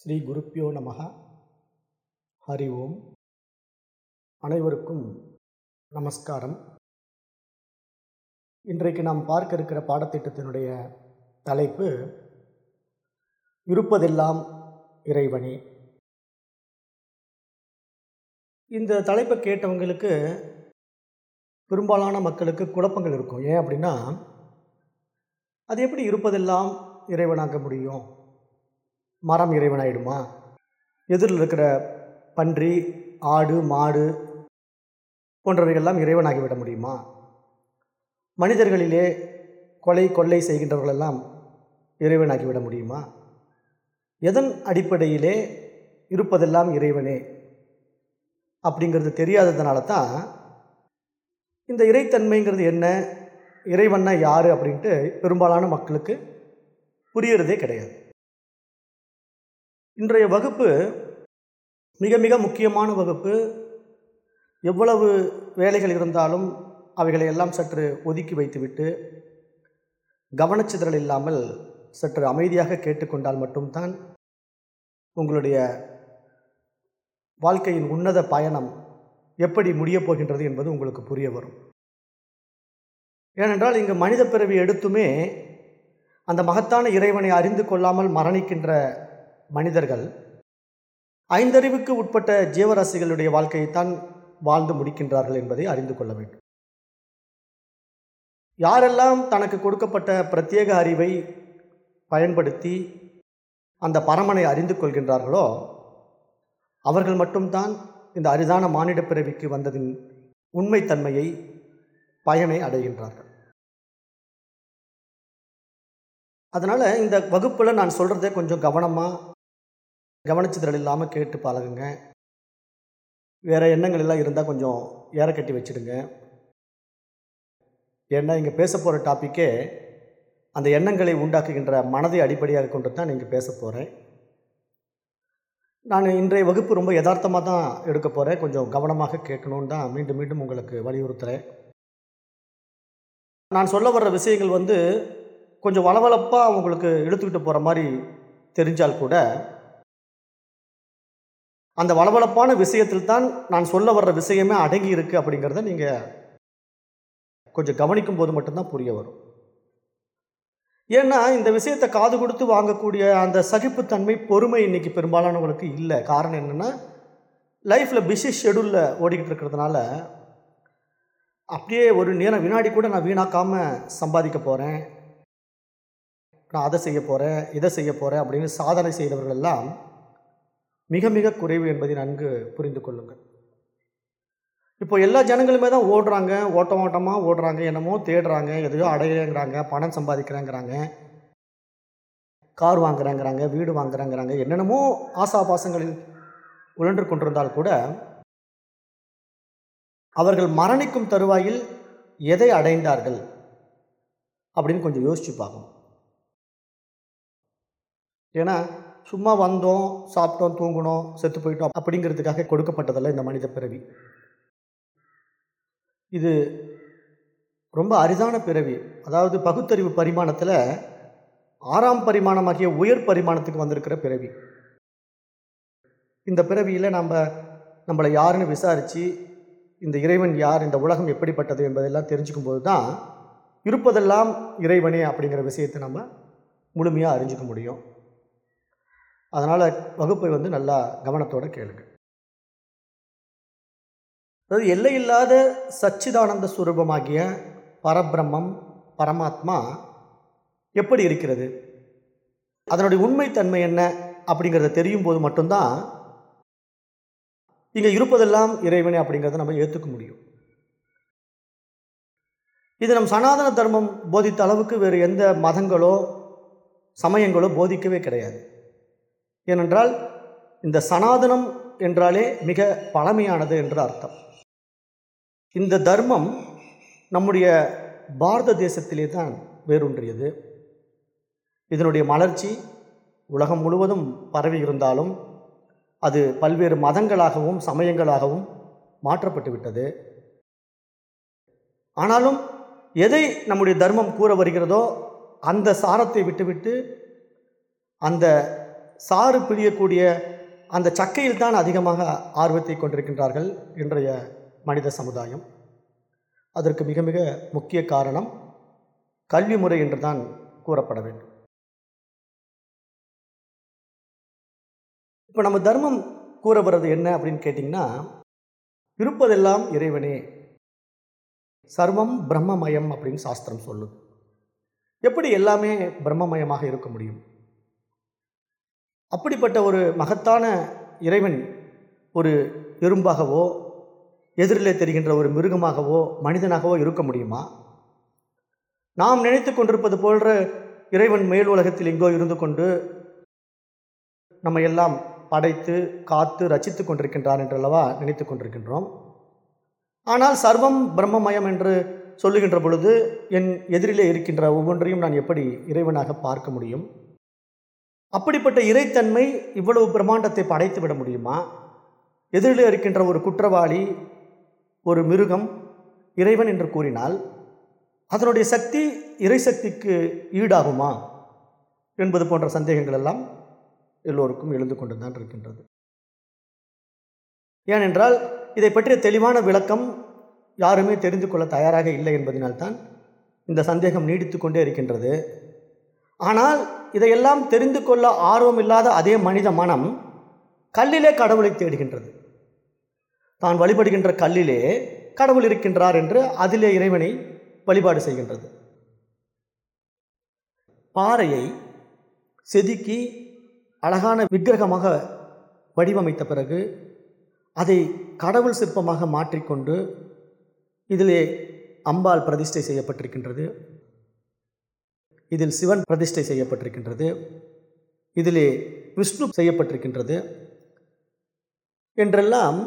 ஸ்ரீ குருப்பியோ நமக ஹரி ஓம். அனைவருக்கும் நமஸ்காரம். இன்றைக்கு நாம் பார்க்க இருக்கிற பாடத்திட்டத்தினுடைய தலைப்பு இருப்பதெல்லாம் இறைவனே. இந்த தலைப்பை கேட்டவங்களுக்கு பெரும்பாலான மக்களுக்கு குழப்பங்கள் இருக்கும். ஏன் அப்படின்னா அது எப்படி இருப்பதெல்லாம் இறைவனாக்க முடியும்? மரம் இறைவனாயிடுமா? எதிரில் இருக்கிற பன்றி ஆடு மாடு போன்றவைகள்லாம் இறைவனாகிவிட முடியுமா? மனிதர்களிலே கொலை கொள்ளை செய்கின்றவர்களெல்லாம் இறைவனாகிவிட முடியுமா? எதன் அடிப்படையிலே இருப்பதெல்லாம் இறைவனே? அப்படிங்கிறது தெரியாததுனால தான் இந்த இறைத்தன்மைங்கிறது என்ன இறைவன்னா யார் அப்படின்ட்டு பெரும்பாலான மக்களுக்கு புரியறதே கிடையாது. இன்றைய வகுப்பு மிக மிக முக்கியமான வகுப்பு. எவ்வளவு வேலைகள் இருந்தாலும் அவைகளை எல்லாம் சற்று ஒதுக்கி வைத்துவிட்டு கவனச்சிதறல் இல்லாமல் சற்று அமைதியாக கேட்டுக்கொண்டால் மட்டும்தான் உங்களுடைய வாழ்க்கையின் உன்னத பயணம் எப்படி முடியப் போகின்றது என்பது உங்களுக்கு புரிய வரும். ஏனென்றால் இங்கு மனித பிறவி எடுத்துமே அந்த மகத்தான இறைவனை அறிந்து கொள்ளாமல் மரணிக்கின்ற மனிதர்கள். ஐந்தறிவுக்கு உட்பட்ட ஜீவராசிகளுடைய வாழ்க்கையைத்தான் வாழ்ந்து முடிக்கின்றார்கள் என்பதை அறிந்து கொள்ள வேண்டும். யாரெல்லாம் தனக்கு கொடுக்கப்பட்ட பிரத்யேக அறிவை பயன்படுத்தி அந்த பரமனை அறிந்து கொள்கின்றார்களோ அவர்கள் மட்டும்தான் இந்த அரிதான மானிட பிறவிக்கு வந்ததின் உண்மைத்தன்மையை பயனை அடைகின்றார்கள். அதனால் இந்த வகுப்பில் நான் சொல்கிறத கொஞ்சம் கவனமாக கவனிச்சுதல் இல்லாமல் கேட்டு பழகுங்க. வேறு எண்ணங்கள் எல்லாம் இருந்தால் கொஞ்சம் ஏற கட்டி வச்சுடுங்க. ஏன்னா இங்கே பேச போகிற டாப்பிக்கே அந்த எண்ணங்களை உண்டாக்குகின்ற மனதை அடிப்படையாக கொண்டு தான் நீங்கள் பேச போகிறேன் நான் இன்றைய வகுப்பு ரொம்ப யதார்த்தமாக தான் எடுக்க போகிறேன் கொஞ்சம் கவனமாக கேட்கணுன்னு தான் மீண்டும் மீண்டும் உங்களுக்கு வலியுறுத்துகிறேன் நான் சொல்ல வர்ற விஷயங்கள் வந்து கொஞ்சம் வளவளப்பாக உங்களுக்கு இழுத்துக்கிட்டு போகிற மாதிரி தெரிஞ்சால் கூட அந்த வளவளப்பான விஷயத்தில் தான் நான் சொல்ல வர்ற விஷயமே அடங்கி இருக்குது அப்படிங்கிறத நீங்கள் கொஞ்சம் கவனிக்கும் போது மட்டும்தான் புரிய வரும். ஏன்னா இந்த விஷயத்தை காது கொடுத்து வாங்கக்கூடிய அந்த சகிப்புத்தன்மை பொறுமை இன்னைக்கு பெரும்பாலானவங்களுக்கு இல்லை. காரணம் என்னென்னா லைஃப்பில் பிஸி ஷெடியூலில் ஓடிக்கிட்டு இருக்கிறதுனால அப்படியே ஒரு நேரம் வினாடி கூட நான் வீணாக்காமல் சம்பாதிக்க போகிறேன் நான் அதை செய்ய போகிறேன் இதை செய்ய போகிறேன் அப்படின்னு சாதனை செய்தவர்கள் எல்லாம் மிக மிக குறைவு என்பதை நன்கு புரிந்து கொள்ளுங்கள். இப்போ எல்லா ஜனங்களுமே தான் ஓடுறாங்க ஓட்டம் ஓட்டமாக ஓடுறாங்க என்னமோ தேடுறாங்க எதையோ அடையிறேங்கிறாங்க பணம் சம்பாதிக்கிறேங்கிறாங்க கார் வாங்குறேங்கிறாங்க வீடு வாங்குறேங்கிறாங்க என்னென்னமோ ஆசாபாசங்களில் உழன்று கொண்டிருந்தால் கூட அவர்கள் மரணிக்கும் தருவாயில் எதை அடைந்தார்கள் அப்படின்னு கொஞ்சம் யோசிச்சு பார்க்கணும். ஏன்னா சும்மா வந்தோம் சாப்பிட்டோம் தூங்கினோம் செத்து போயிட்டோம் அப்படிங்கிறதுக்காக கொடுக்கப்பட்டதல்ல இந்த மனித பிறவி. இது ரொம்ப அரிதான பிறவி. அதாவது பகுத்தறிவு பரிமாணத்தில் ஆறாம் பரிமாணமாகிய உயர் பரிமாணத்துக்கு வந்திருக்கிற பிறவி. இந்த பிறவியில் நம்ம நம்மளை யாருன்னு விசாரித்து இந்த இறைவன் யார் இந்த உலகம் எப்படிப்பட்டது என்பதெல்லாம் தெரிஞ்சுக்கும் போது தான் இருப்பதெல்லாம் இறைவனே அப்படிங்கிற விஷயத்தை நம்ம முழுமையாக அறிஞ்சிக்க முடியும். அதனால் வகுப்பை வந்து நல்லா கவனத்தோடு கேளுங்க. அதாவது எல்லையில்லாத சச்சிதானந்த சுரூபமாகிய பரபிரம்மம் பரமாத்மா எப்படி இருக்கிறது? அதனுடைய உண்மைத்தன்மை என்ன அப்படிங்கிறத தெரியும் போது மட்டும்தான் இங்கே இருப்பதெல்லாம் இறைவனே அப்படிங்கிறத நம்ம ஏற்றுக்க முடியும். இது நம் சனாதன தர்மம் போதித்த அளவுக்கு வேறு எந்த மதங்களோ சமயங்களோ போதிக்கவே கிடையாது. ஏனென்றால் இந்த சனாதனம் என்றாலே மிக பழமையானது என்று அர்த்தம். இந்த தர்மம் நம்முடைய பாரத தேசத்திலே தான் வேரூன்றியது. இதனுடைய மலர்ச்சி உலகம் முழுவதும் பரவி இருந்தாலும் அது பல்வேறு மதங்களாகவும் சமயங்களாகவும் மாற்றப்பட்டு விட்டது. ஆனாலும் எதை நம்முடைய தர்மம் கூற வருகிறதோ அந்த சாரத்தை விட்டுவிட்டு அந்த சாறு பிழியக்கூடிய அந்த சக்கையில் தான் அதிகமாக ஆர்வத்தை கொண்டிருக்கின்றார்கள் இன்றைய மனித சமுதாயம். அதற்கு மிக மிக முக்கிய காரணம் கல்வி முறை என்று தான் கூறப்பட வேண்டும். இப்போ நம்ம தர்மம் கூற வர்றது என்ன அப்படின்னு கேட்டிங்கன்னா இருப்பதெல்லாம் இறைவனே சர்வம் பிரம்மமயம் அப்படின்னு சாஸ்திரம் சொல்லுது. எப்படி எல்லாமே பிரம்மமயமாக இருக்க முடியும்? அப்படிப்பட்ட ஒரு மகத்தான இறைவன் ஒரு எறும்பாகவோ எதிரிலே தெரிகின்ற ஒரு மிருகமாகவோ மனிதனாகவோ இருக்க முடியுமா? நாம் நினைத்து கொண்டிருப்பது போன்ற இறைவன் மேல் உலகத்தில் எங்கோ இருந்து கொண்டு நம்ம எல்லாம் படைத்து காத்து ரச்சித்து கொண்டிருக்கின்றான் என்றல்லவா நினைத்து கொண்டிருக்கின்றோம். ஆனால் சர்வம் பிரம்மமயம் என்று சொல்லுகின்ற பொழுது என் எதிரிலே இருக்கின்ற ஒவ்வொன்றையும் நான் எப்படி இறைவனாக பார்க்க முடியும்? அப்படிப்பட்ட இறைத்தன்மை இவ்வளவு பிரம்மாண்டத்தை படைத்து விட முடியுமா? எதிரில் இருக்கின்ற ஒரு குற்றவாளி ஒரு மிருகம் இறைவன் என்று கூறினால் அதனுடைய சக்தி இறை சக்திக்கு ஈடாகுமா? என்பது போன்ற சந்தேகங்கள் எல்லாம் எல்லோருக்கும் எழுந்து கொண்டு தான் இருக்கின்றது. ஏனென்றால் இதை பற்றிய தெளிவான விளக்கம் யாருமே தெரிந்து கொள்ள தயாராக இல்லை என்பதனால்தான் இந்த சந்தேகம் நீடித்து கொண்டே இருக்கின்றது. ஆனால் இதையெல்லாம் தெரிந்து கொள்ள ஆர்வம் இல்லாத அதே மனித மனம் கல்லிலே கடவுளை தேடுகின்றது. தான் வழிபடுகின்ற கல்லிலே கடவுள் இருக்கின்றார் என்று அதிலே இறைவனை வழிபாடு செய்கின்றது. பாறையை செதுக்கி அழகான விக்கிரகமாக வடிவமைத்த பிறகு அதை கடவுள் சிற்பமாக மாற்றிக்கொண்டு இதிலே அம்பாள் பிரதிஷ்டை செய்யப்பட்டிருக்கின்றது. இதில் சிவன் பிரதிஷ்டை செய்யப்பட்டிருக்கின்றது. இதிலே விஷ்ணு செய்யப்பட்டிருக்கின்றது. என்றெல்லாம்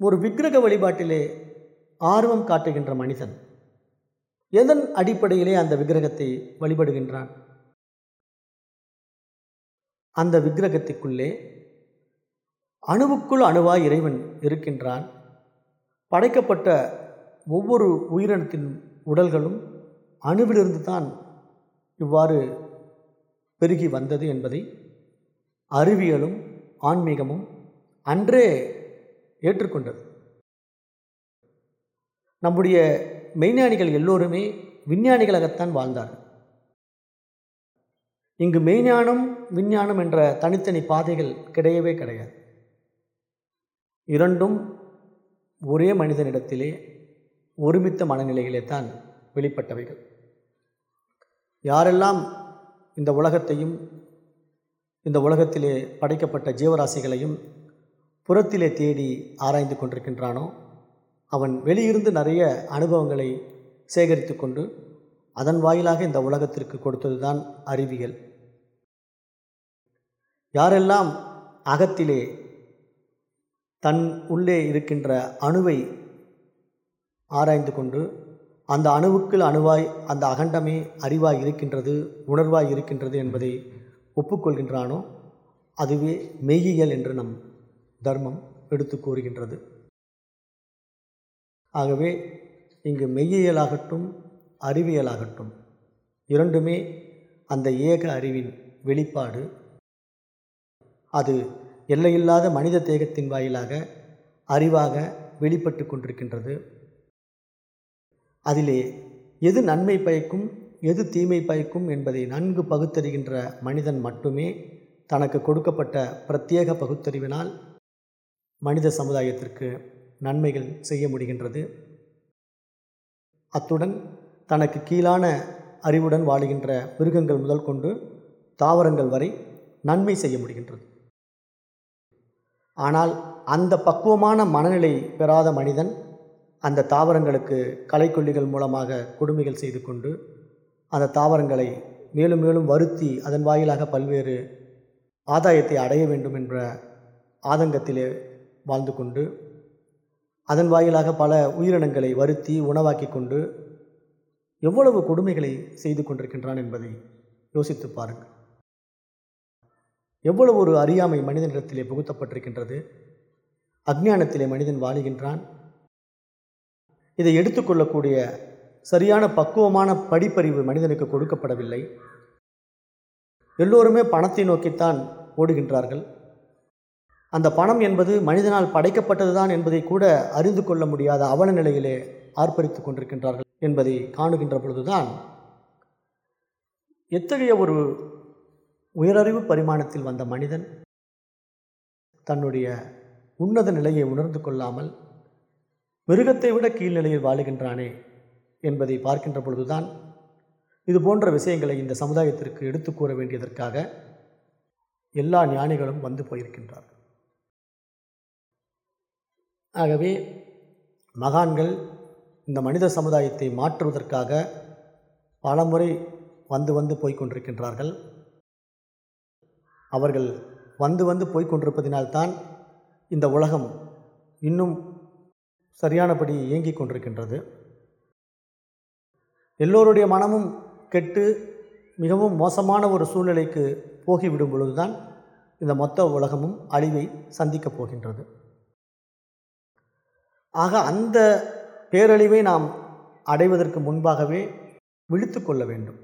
ஒரு விக்கிரக வழிபாட்டிலே ஆர்வம் காட்டுகின்ற மனிதன் எதன் அடிப்படையிலே அந்த விக்கிரகத்தை வழிபடுகின்றான்? அந்த விக்கிரகத்துக்குள்ளே அணுவுக்குள் அணுவாய் இறைவன் இருக்கின்றான். படைக்கப்பட்ட ஒவ்வொரு உயிரினத்தின் உடல்களும் அணுவிலிருந்து தான் இவ்வாறு பெருகி வந்தது என்பதை அறிவியலும் ஆன்மீகமும் அன்றே ஏற்றுக்கொண்டது. நம்முடைய மெய்ஞானிகள் எல்லோருமே விஞ்ஞானிகளாகத்தான் வாழ்ந்தார்கள். இங்கு மெய்ஞானம் விஞ்ஞானம் என்ற தனித்தனி பாதைகள் கிடையவே கிடையாது. இரண்டும் ஒரே மனிதனிடத்திலே ஒருமித்த மனநிலையிலே தான் வெளிப்பட்டவைகள். யாரெல்லாம் இந்த உலகத்தையும் இந்த உலகத்திலே படைக்கப்பட்ட ஜீவராசிகளையும் புறத்திலே தேடி ஆராய்ந்து கொண்டிருக்கின்றானோ அவன் வெளியிருந்து நிறைய அனுபவங்களை சேகரித்து கொண்டு அதன் வாயிலாக இந்த உலகத்திற்கு கொடுத்ததுதான் அறிவியல். யாரெல்லாம் அகத்திலே தன் உள்ளே இருக்கின்ற அணுவை ஆராய்ந்து கொண்டு அந்த அணுவுக்குள் அணுவாய் அந்த அகண்டமே அறிவாய் இருக்கின்றது உணர்வாய் இருக்கின்றது என்பதை ஒப்புக்கொள்கின்றானோ அதுவே மெய்யியல் என்று நம் தர்மம் எடுத்து கூறுகின்றது. ஆகவே இங்கு மெய்யியலாகட்டும் அறிவியலாகட்டும் இரண்டுமே அந்த ஏக அறிவின் வெளிப்பாடு. அது எல்லையில்லாத மனித தேகத்தின் வாயிலாக அறிவாக வெளிப்பட்டு கொண்டிருக்கின்றது. அதிலே எது நன்மை பயக்கும் எது தீமை பயக்கும் என்பதை நன்கு பகுத்தறிகின்ற மனிதன் மட்டுமே தனக்கு கொடுக்கப்பட்ட பிரத்யேக பகுத்தறிவினால் மனித சமுதாயத்திற்கு நன்மைகள் செய்ய முடிகின்றது. அத்துடன் தனக்கு கீழான அறிவுடன் வாழுகின்ற மிருகங்கள் முதல் கொண்டு தாவரங்கள் வரை நன்மை செய்ய முடிகின்றது. ஆனால் அந்த பக்குவமான மனநிலை பெறாத மனிதன் அந்த தாவரங்களுக்கு களைக்கொல்லிகள் மூலமாக கொடுமைகள் செய்து கொண்டு அந்த தாவரங்களை மேலும் மேலும் வருத்தி அதன் வாயிலாக பல்வேறு ஆதாயத்தை அடைய வேண்டும் என்ற ஆதங்கத்திலே வாழ்ந்து கொண்டு அதன் வாயிலாக பல உயிரினங்களை வருத்தி உணவாக்கி கொண்டு எவ்வளவு கொடுமைகளை செய்து கொண்டிருக்கின்றான் என்பதை யோசித்து பாருங்கள். எவ்வளவு ஒரு அறியாமை மனிதனிடத்திலே புகுத்தப்பட்டிருக்கின்றது. அஜ்ஞானத்திலே மனிதன் வாழுகின்றான். இதை எடுத்துக்கொள்ளக்கூடிய சரியான பக்குவமான படிப்பறிவு மனிதனுக்கு கொடுக்கப்படவில்லை. எல்லோருமே பணத்தை நோக்கித்தான் ஓடுகின்றார்கள். அந்த பணம் என்பது மனிதனால் படைக்கப்பட்டதுதான் என்பதை கூட அறிந்து கொள்ள முடியாத அவல நிலையிலே ஆர்ப்பரித்து கொண்டிருக்கின்றார்கள் என்பதை காணுகின்ற பொழுதுதான் எத்தகைய ஒரு உயரறிவு பரிமாணத்தில் வந்த மனிதன் தன்னுடைய உன்னத நிலையை உணர்ந்து கொள்ளாமல் மிருகத்தை விட கீழ்நிலையில் வாழுகின்றானே என்பதை பார்க்கின்ற பொழுதுதான் இது போன்ற விஷயங்களை இந்த சமுதாயத்திற்கு எடுத்து கூற வேண்டியதற்காக எல்லா ஞானிகளும் வந்து போயிருக்கின்றார்கள். ஆகவே மகான்கள் இந்த மனித சமுதாயத்தை மாற்றுவதற்காக பலமுறை வந்து வந்து போய்க் கொண்டிருக்கின்றார்கள் அவர்கள் வந்து வந்து போய்க் கொண்டிருப்பதினால்தான் இந்த உலகம் இன்னும் சரியானபடி இயங்கிக் கொண்டிருக்கின்றது. எல்லோருடைய மனமும் கெட்டு மிகவும் மோசமான ஒரு சூழ்நிலைக்கு போகிவிடும் பொழுதுதான் இந்த மொத்த உலகமும் அழிவை சந்திக்கப் போகின்றது. ஆக அந்த பேரழிவை நாம் அடைவதற்கு முன்பாகவே விழித்து கொள்ள வேண்டும்.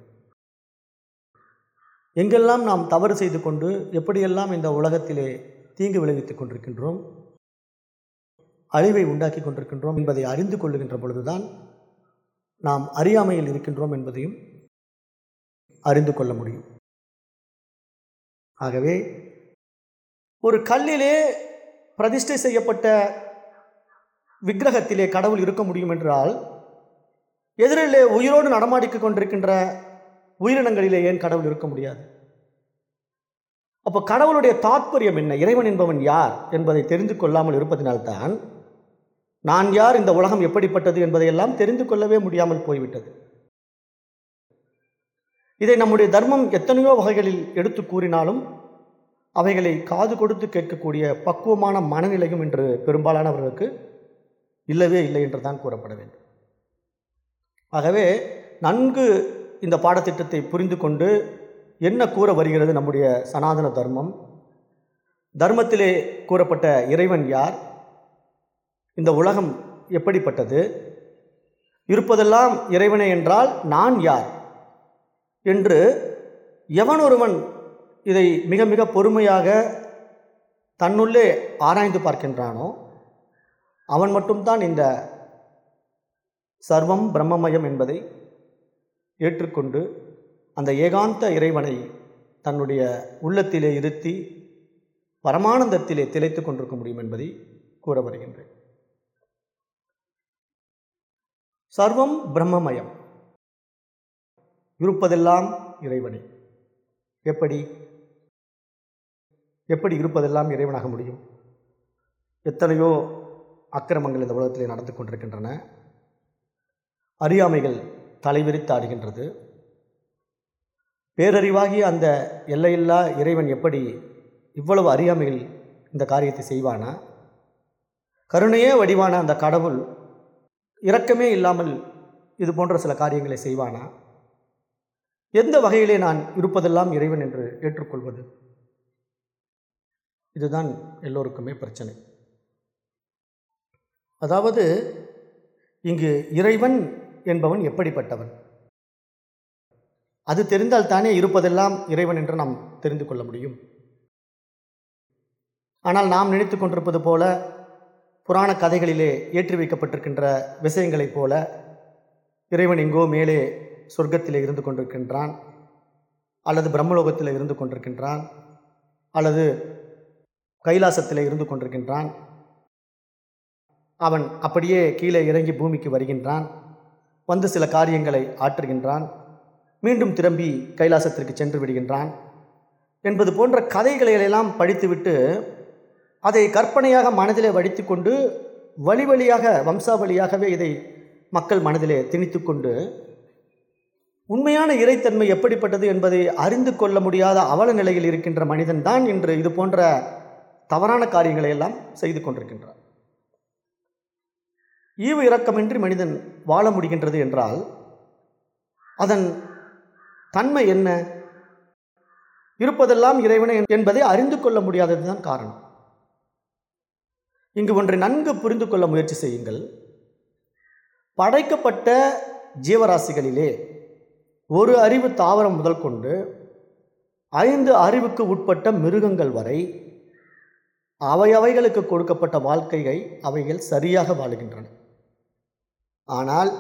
எங்கெல்லாம் நாம் தவறு செய்து கொண்டு எப்படியெல்லாம் இந்த உலகத்திலே தீங்கு விளைவித்துக் கொண்டிருக்கின்றோம் அழிவை உண்டாக்கி கொண்டிருக்கின்றோம் என்பதை அறிந்து கொள்ளுகின்ற பொழுதுதான் நாம் அறியாமையில் இருக்கின்றோம் என்பதையும் அறிந்து கொள்ள முடியும். ஆகவே ஒரு கல்லிலே பிரதிஷ்டை செய்யப்பட்ட விக்கிரகத்திலே கடவுள் இருக்க முடியும் என்றால் எதிரிலே உயிரோடு நடமாடிக் கொண்டிருக்கின்ற உயிரினங்களிலே ஏன் கடவுள் இருக்க முடியாது? அப்போ கடவுளுடைய தாத்பரியம் என்ன? இறைவன் என்பவன் யார் என்பதை தெரிந்து கொள்ளாமல் இருப்பதினால்தான் நான் யார் இந்த உலகம் எப்படிப்பட்டது என்பதையெல்லாம் தெரிந்து கொள்ளவே முடியாமல் போய்விட்டது. இதை நம்முடைய தர்மம் எத்தனையோ வகைகளில் எடுத்து கூறினாலும் அவைகளை காது கொடுத்து கேட்கக்கூடிய பக்குவமான மனநிலையும் இன்று பெரும்பாலானவர்களுக்கு இல்லவே இல்லை என்று தான் கூறப்பட வேண்டும். ஆகவே நன்கு இந்த பாடத்திட்டத்தை புரிந்து கொண்டு என்ன கூற வருகிறது நம்முடைய சனாதன தர்மம்? தர்மத்திலே கூறப்பட்ட இறைவன் யார்? இந்த உலகம் எப்படிப்பட்டது? இருப்பதெல்லாம் இறைவனே என்றால் நான் யார்? என்று எவன் ஒருவன் இதை மிக மிக பொறுமையாக தன்னுள்ளே ஆராய்ந்து பார்க்கின்றானோ அவன் மட்டும்தான் இந்த சர்வம் பிரம்மமயம் என்பதை ஏற்றுக்கொண்டு அந்த ஏகாந்த இறைவனை தன்னுடைய உள்ளத்திலே இருத்தி பரமானந்தத்திலே திளைத்து கொண்டிருக்க முடியும் என்பதை கூற வருகின்றேன். சர்வம் பிரம்மமயம். இருப்பதெல்லாம் இறைவனே. எப்படி? எப்படி இருப்பதெல்லாம் இறைவனாக முடியும்? எத்தனையோ அக்கிரமங்கள் இந்த உலகத்திலே நடந்து கொண்டிருக்கின்றன. அறியாமைகள் தலைவிரித்து ஆடுகின்றது. அந்த எல்லையில்லா இறைவன் எப்படி இவ்வளவு அறியாமைகள் இந்த காரியத்தை செய்வானா? கருணையே வடிவான அந்த கடவுள் இரக்கமே இல்லாமல் இது போன்ற சில காரியங்களை செய்வானா? எந்த வகையிலே நான் இருப்பதெல்லாம் இறைவன் என்று ஏற்றுக்கொள்வது? இதுதான் எல்லோருக்குமே பிரச்சனை. அதாவது இங்கு இறைவன் என்பவன் எப்படிப்பட்டவன்? அது தெரிந்தால் தானே இருப்பதெல்லாம் இறைவன் என்று நாம் தெரிந்து கொள்ள முடியும். ஆனால் நாம் நினைத்து கொண்டிருப்பது போல புராண கதைகளிலே ஏற்றி வைக்கப்பட்டிருக்கின்ற விஷயங்களைப் போல இறைவன் எங்கோ மேலே சொர்க்கத்திலே இருந்து கொண்டிருக்கின்றான் அல்லது பிரம்மலோகத்தில் இருந்து கொண்டிருக்கின்றான் அல்லது கைலாசத்தில் இருந்து கொண்டிருக்கின்றான். அவன் அப்படியே கீழே இறங்கி பூமிக்கு வருகின்றான் வந்து சில காரியங்களை ஆற்றுகின்றான் மீண்டும் திரும்பி கைலாசத்திற்கு சென்று விடுகின்றான் என்பது போன்ற கதைகளையெல்லாம் படித்துவிட்டு அதை கற்பனையாக மனதிலே வடித்துக்கொண்டு வழி வழியாக வம்சாவளியாகவே இதை மக்கள் மனதிலே திணித்து கொண்டு உண்மையான இறைத்தன்மை எப்படிப்பட்டது என்பதை அறிந்து கொள்ள முடியாத அவல நிலையில் இருக்கின்ற மனிதன்தான் இன்று இது போன்ற தவறான காரியங்களை எல்லாம் செய்து கொண்டிருக்கின்றார் ஈவு இரக்கமின்றி மனிதன் வாழ முடிகின்றது என்றால் அதன் தன்மை என்ன? இருப்பதெல்லாம் இறைவனை என்பதை அறிந்து கொள்ள முடியாததுதான் காரணம். இங்கு ஒன்றை நன்கு புரிந்து கொள்ள முயற்சி செய்யுங்கள். படைக்கப்பட்ட ஜீவராசிகளிலே ஒரு அறிவு தாவரம் முதல் கொண்டு ஐந்து அறிவுக்கு உட்பட்ட மிருகங்கள் வரை அவை அவைகளுக்கு கொடுக்கப்பட்ட வாழ்க்கையை அவைகள் சரியாக வாழுகின்றன. ஆனால்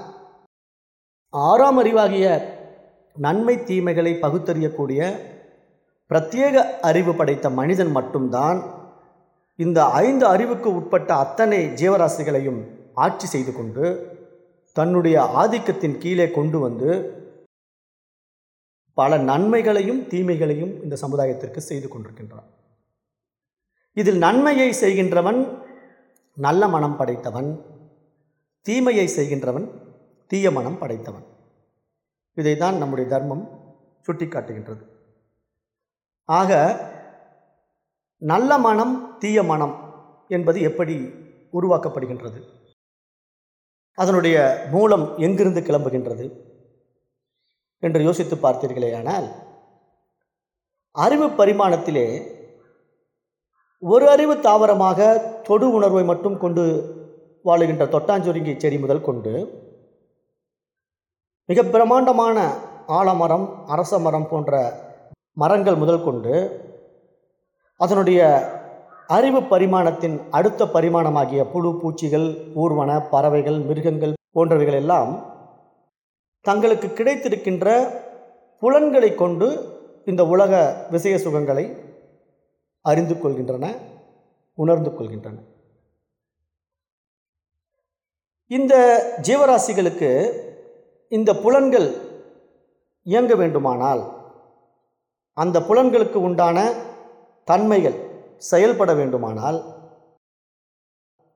ஆறாம் அறிவாகிய நன்மை தீமைகளை பகுத்தறியக்கூடிய பிரத்யேக அறிவு படைத்த மனிதன் மட்டும்தான் இந்த ஐந்து அறிவுக்கு உட்பட்ட அத்தனை ஜீவராசிகளையும் ஆட்சி செய்து கொண்டு தன்னுடைய ஆதிக்கத்தின் கீழே கொண்டு வந்து பல நன்மைகளையும் தீமைகளையும் இந்த சமுதாயத்திற்கு செய்து கொண்டிருக்கின்றான் இதில் நன்மையை செய்கின்றவன் நல்ல மனம் படைத்தவன் தீமையை செய்கின்றவன் தீய மனம் படைத்தவன். இதை தான் நம்முடைய தர்மம் சுட்டிக்காட்டுகின்றது. ஆக நல்ல மனம் தீய மனம் என்பது எப்படி உருவாக்கப்படுகின்றது? அதனுடைய மூலம் எங்கிருந்து கிளம்புகின்றது என்று யோசித்து பார்த்தீர்களேயானால் அறிவு பரிமாணத்திலே ஒரு அறிவு தாவரமாக தொடு உணர்வை மட்டும் கொண்டு வாழுகின்ற தொட்டாஞ்சுருங்கி செடி முதல் கொண்டு மிக பிரமாண்டமான ஆலமரம் அரச மரம் போன்ற மரங்கள் முதல் கொண்டு அதனுடைய அறிவு பரிமாணத்தின் அடுத்த பரிமாணமாகிய புழு பூச்சிகள் ஊர்வன பறவைகள் மிருகங்கள் போன்றவைகள் எல்லாம் தங்களுக்கு கிடைத்திருக்கின்ற புலன்களை கொண்டு இந்த உலக விஷய சுகங்களை அறிந்து கொள்கின்றன உணர்ந்து கொள்கின்றன. இந்த ஜீவராசிகளுக்கு இந்த புலன்கள் இயங்க வேண்டுமானால் அந்த புலன்களுக்கு உண்டான தன்மைகள் செயல்பட வேண்டுமானால்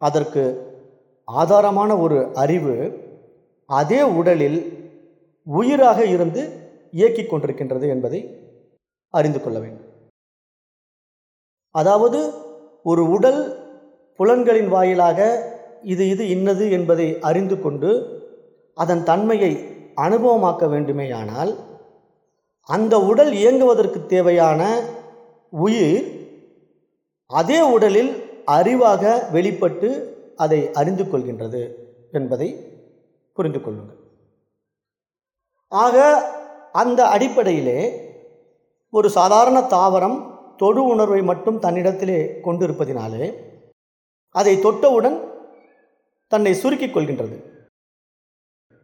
அதற்கு ஆதாரமான ஒரு அறிவு அதே உடலில் உயிராக இருந்து இயக்கிக் கொண்டிருக்கின்றது என்பதை அறிந்து கொள்ள வேண்டும். அதாவது ஒரு உடல் புலன்களின் வாயிலாக இது இது இன்னது என்பதை அறிந்து கொண்டு அதன் தன்மையை அனுபவமாக்க வேண்டுமேயானால் அந்த உடல் இயங்குவதற்கு தேவையான உயிர் அதே உடலில் அறிவாக வெளிப்பட்டு அதை அறிந்து கொள்கின்றது என்பதை புரிந்து கொள்ளுங்கள். ஆக அந்த அடிப்படையிலே ஒரு சாதாரண தாவரம் தொடு உணர்வை மட்டும் தன்னிடத்திலே கொண்டிருப்பதினாலே அதை தொட்டவுடன் தன்னை சுருக்கிக் கொள்கின்றது.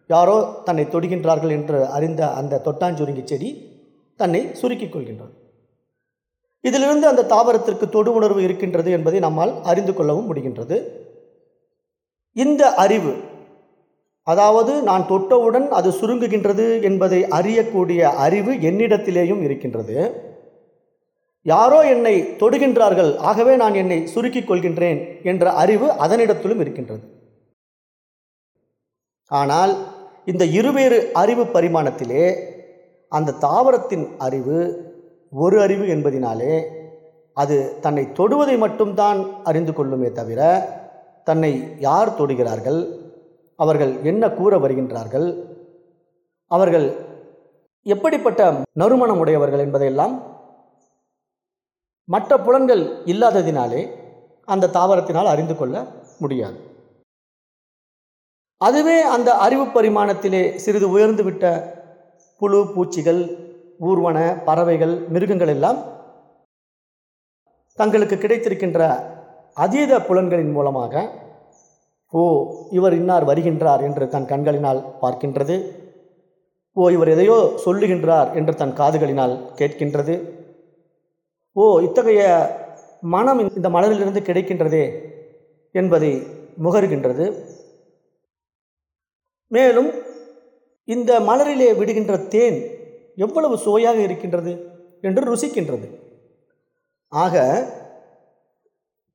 யாரோ தன்னை தொடுகின்றார்கள் என்று அறிந்த அந்த தொட்டாஞ்சுருங்கி செடி தன்னை சுருக்கிக் கொள்கின்றது. இதிலிருந்து அந்த தாவரத்திற்கு தொடு உணர்வு இருக்கின்றது என்பதை நம்மால் அறிந்து கொள்ளவும் முடிகின்றது. இந்த அறிவு அதாவது நான் தொட்டவுடன் அது சுருங்குகின்றது என்பதை அறியக்கூடிய அறிவு என்னிடத்திலேயும் இருக்கின்றது. யாரோ என்னை தொடுகின்றார்கள் ஆகவே நான் என்னை சுருக்கிக் கொள்கின்றேன் என்ற அறிவு அதனிடத்திலும் இருக்கின்றது. ஆனால் இந்த இருவேறு அறிவு பரிமாணத்திலே அந்த தாவரத்தின் அறிவு ஒரு அறிவு என்பதினாலே அது தன்னை தொடுவதை மட்டும்தான் அறிந்து கொள்ளுமே தவிர தன்னை யார் தொடுகிறார்கள் அவர்கள் என்ன கூற வருகின்றார்கள் அவர்கள் எப்படிப்பட்ட நறுமணம் உடையவர்கள் என்பதையெல்லாம் மற்ற புலன்கள் இல்லாததினாலே அந்த தாவரத்தினால் அறிந்து கொள்ள முடியாது. அதுவே அந்த அறிவு பரிமாணத்திலே சிறிது உயர்ந்துவிட்ட புழு பூச்சிகள் ஊர்வன பறவைகள் மிருகங்கள் எல்லாம் தங்களுக்கு கிடைத்திருக்கின்ற அதீத புலன்களின் மூலமாக ஓ இவர் இன்னார் வருகின்றார் என்று தன் கண்களினால் பார்க்கின்றது. ஓ இவர் எதையோ சொல்லுகின்றார் என்று தன் காதுகளினால் கேட்கின்றது. ஓ இத்தகைய மனம் இந்த மலரிலிருந்து கிடைக்கின்றதே என்பதை முகருகின்றது. மேலும் இந்த மலரிலே விடுகின்ற தேன் எவ்வளவு சுவையாக இருக்கின்றது என்று ருசிக்கின்றது. ஆக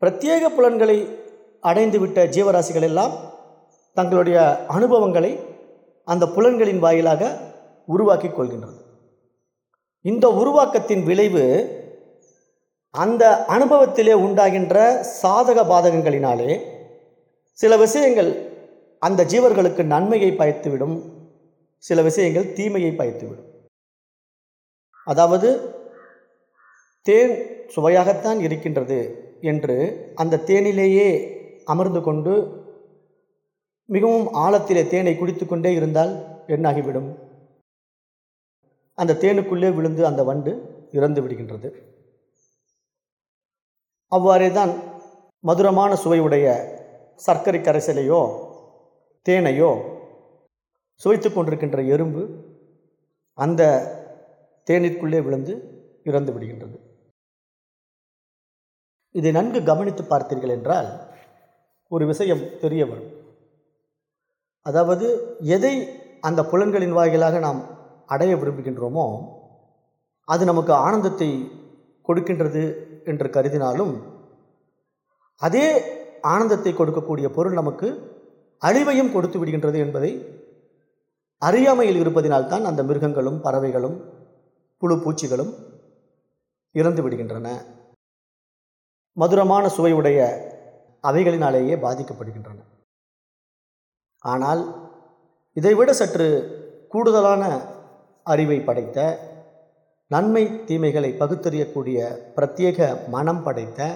பிரத்யேக புலன்களை அடைந்துவிட்ட ஜீவராசிகள் எல்லாம் தங்களுடைய அனுபவங்களை அந்த புலன்களின் வாயிலாக உருவாக்கி கொள்கின்றது. இந்த உருவாக்கத்தின் விளைவு அந்த அனுபவத்திலே உண்டாகின்ற சாதக பாதகங்களினாலே சில விஷயங்கள் அந்த ஜீவர்களுக்கு நன்மையை பயத்துவிடும் சில விஷயங்கள் தீமையை பயத்துவிடும். அதாவது தேன் சுவையாகத்தான் இருக்கின்றது என்று அந்த தேனிலேயே அமர்ந்து கொண்டு மிகவும் ஆழத்திலே தேனை குடித்து கொண்டே இருந்தால் என்னாகிவிடும்? அந்த தேனுக்குள்ளே விழுந்து அந்த வண்டு இறந்து விடுகின்றது. அவ்வாறே தான் மதுரமான சுவையுடைய சர்க்கரை கரைசலையோ தேனையோ சுவைத்து கொண்டிருக்கின்ற எறும்பு அந்த தேனிற்குள்ளே விழுந்து இறந்து விடுகின்றது. இதை நன்கு கவனித்து பார்த்தீர்கள் என்றால் ஒரு விஷயம் தெரிய வரும் அதாவது எதை அந்த புலன்களின் வாயிலாக நாம் அடைய விரும்புகின்றோமோ அது நமக்கு ஆனந்தத்தை கொடுக்கின்றது என்று கருதினாலும் அதே ஆனந்தத்தை கொடுக்கக்கூடிய பொருள் நமக்கு அழிவையும் கொடுத்து விடுகின்றது என்பதை அறியாமையில் இருப்பதினால்தான் அந்த மிருகங்களும் பறவைகளும் புழு பூச்சிகளும் இறந்து விடுகின்றன. மதுரமான சுவையுடைய அவைகளினாலேயே பாதிக்கப்படுகின்றன. ஆனால் இதைவிட சற்று கூடுதலான அறிவை படைத்த நன்மை தீமைகளை பகுத்தறியக்கூடிய பிரத்யேக மனம் படைத்த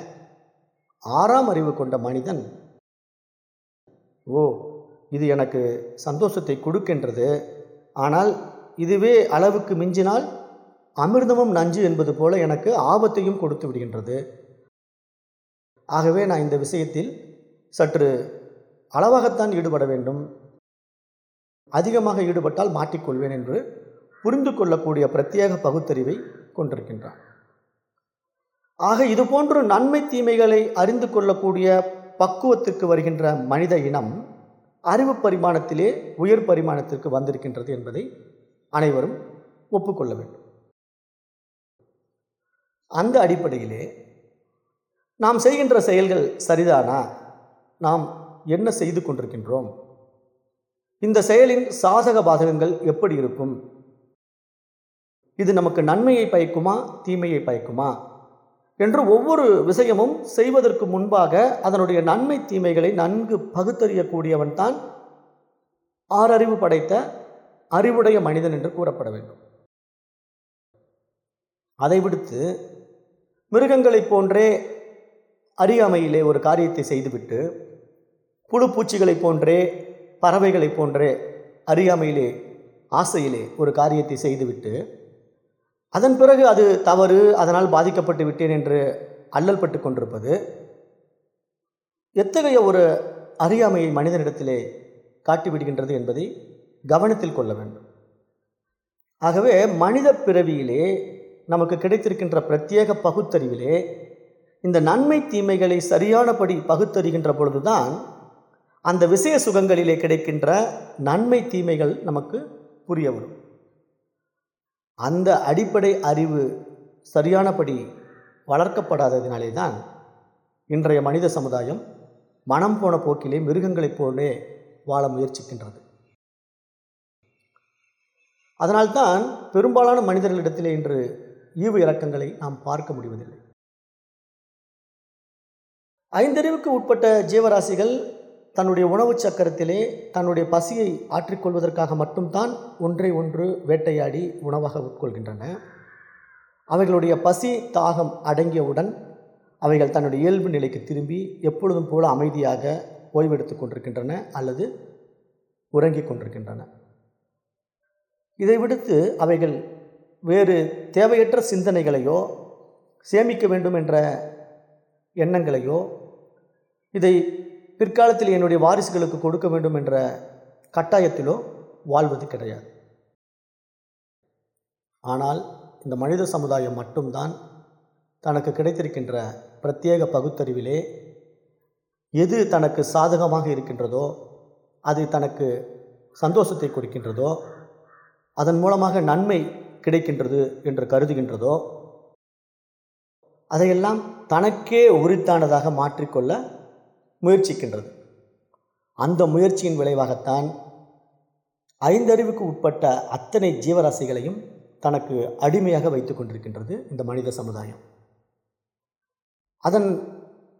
ஆறாம் அறிவு கொண்ட மனிதன் ஓ இது எனக்கு சந்தோஷத்தை கொடுக்கின்றது. ஆனால் இதுவே அளவுக்கு மிஞ்சினால் அமிர்தமும் நஞ்சு என்பது போல எனக்கு ஆபத்தையும் கொடுத்து விடுகின்றது. ஆகவே நான் இந்த விஷயத்தில் சற்று அளவாகத்தான் ஈடுபட வேண்டும். அதிகமாக ஈடுபட்டால் மாட்டிக்கொள்வேன் என்று புரிந்து கொள்ளக்கூடிய பிரத்யேக பகுத்தறிவை கொண்டிருக்கின்றான். ஆக இதுபோன்று நன்மை தீமைகளை அறிந்து கொள்ளக்கூடிய பக்குவத்திற்கு வருகின்ற மனித இனம் அறிவு பரிமாணத்திலே உயர் பரிமாணத்திற்கு வந்திருக்கின்றது என்பதை அனைவரும் ஒப்புக்கொள்ள வேண்டும். அந்த அடிப்படையிலே நாம் செய்கின்ற செயல்கள் சரிதானா? நாம் என்ன செய்து கொண்டிருக்கின்றோம்? இந்த செயலின் சாதக பாதகங்கள் எப்படி இருக்கும்? இது நமக்கு நன்மையை பயக்குமா தீமையை பயக்குமா? என்று ஒவ்வொரு விஷயமும் செய்வதற்கு முன்பாக அதனுடைய நன்மை தீமைகளை நன்கு பகுத்தறியக்கூடியவன் தான் ஆறறிவு படைத்த அறிவுடைய மனிதன் என்று கூறப்பட வேண்டும். அதை விடுத்து மிருகங்களைப் போன்றே அறியாமையிலே ஒரு காரியத்தை செய்துவிட்டு புழு பூச்சிகளைப் போன்றே பறவைகளைப் போன்றே அறியாமையிலே ஆசையிலே ஒரு காரியத்தை செய்துவிட்டு அதன் பிறகு அது தவறு அதனால் பாதிக்கப்பட்டு விட்டேன் என்று அல்லல் பட்டு கொண்டிருப்பது எத்தகைய ஒரு அறியாமையை மனிதனிடத்திலே காட்டிவிடுகின்றது என்பதை கவனத்தில் கொள்ள வேண்டும். ஆகவே மனித பிறவியிலே நமக்கு கிடைத்திருக்கின்ற பிரத்யேக பகுத்தறிவிலே இந்த நன்மை தீமைகளை சரியானபடி பகுத்தறிகின்ற பொழுதுதான் அந்த விஷய சுகங்களிலே கிடைக்கின்ற நன்மை தீமைகள் நமக்கு புரிய வரும் அந்த அடிப்படை அறிவு சரியானபடி வளர்க்கப்படாததினாலே தான் இன்றைய மனித சமுதாயம் மனம் போன போக்கிலே மிருகங்களைப் போலே வாழ முயற்சிக்கின்றது. அதனால்தான் பெரும்பாலான மனிதர்களிடத்திலே இன்று ஈவு இறக்கங்களை நாம் பார்க்க முடிவதில்லை. ஐந்தறிவுக்கு உட்பட்ட ஜீவராசிகள் தன்னுடைய உணவு சக்கரத்திலே தன்னுடைய பசியை ஆற்றிக்கொள்வதற்காக மட்டும்தான் ஒன்றை ஒன்று வேட்டையாடி உணவாக உட்கொள்கின்றன. அவைகளுடைய பசி தாகம் அடங்கியவுடன் அவைகள் தன்னுடைய இயல்பு நிலைக்கு திரும்பி எப்பொழுதும் போல அமைதியாக ஓய்வெடுத்து கொண்டிருக்கின்றன அல்லது உறங்கிக் கொண்டிருக்கின்றன. இதை விடுத்து அவைகள் வேறு தேவையற்ற சிந்தனைகளையோ சேமிக்க வேண்டும் என்ற எண்ணங்களையோ இதை பிற்காலத்தில் என்னுடைய வாரிசுகளுக்கு கொடுக்க வேண்டும் என்ற கட்டாயத்திலோ வாழ்வது கிடையாது. ஆனால் இந்த மனித சமுதாயம் மட்டும்தான் தனக்கு கிடைத்திருக்கின்ற பிரத்யேக பகுத்தறிவிலே எது தனக்கு சாதகமாக இருக்கின்றதோ அது தனக்கு சந்தோஷத்தை கொடுக்கின்றதோ அதன் மூலமாக நன்மை கிடைக்கின்றது என்று கருதுகின்றதோ அதையெல்லாம் தனக்கே உரித்தானதாக மாற்றிக்கொள்ள முயற்சிக்கின்றது. அந்த முயற்சியின் விளைவாகத்தான் ஐந்தறிவுக்கு உட்பட்ட அத்தனை ஜீவராசிகளையும் தனக்கு அடிமையாக வைத்து கொண்டிருக்கின்றது இந்த மனித சமுதாயம். அதன்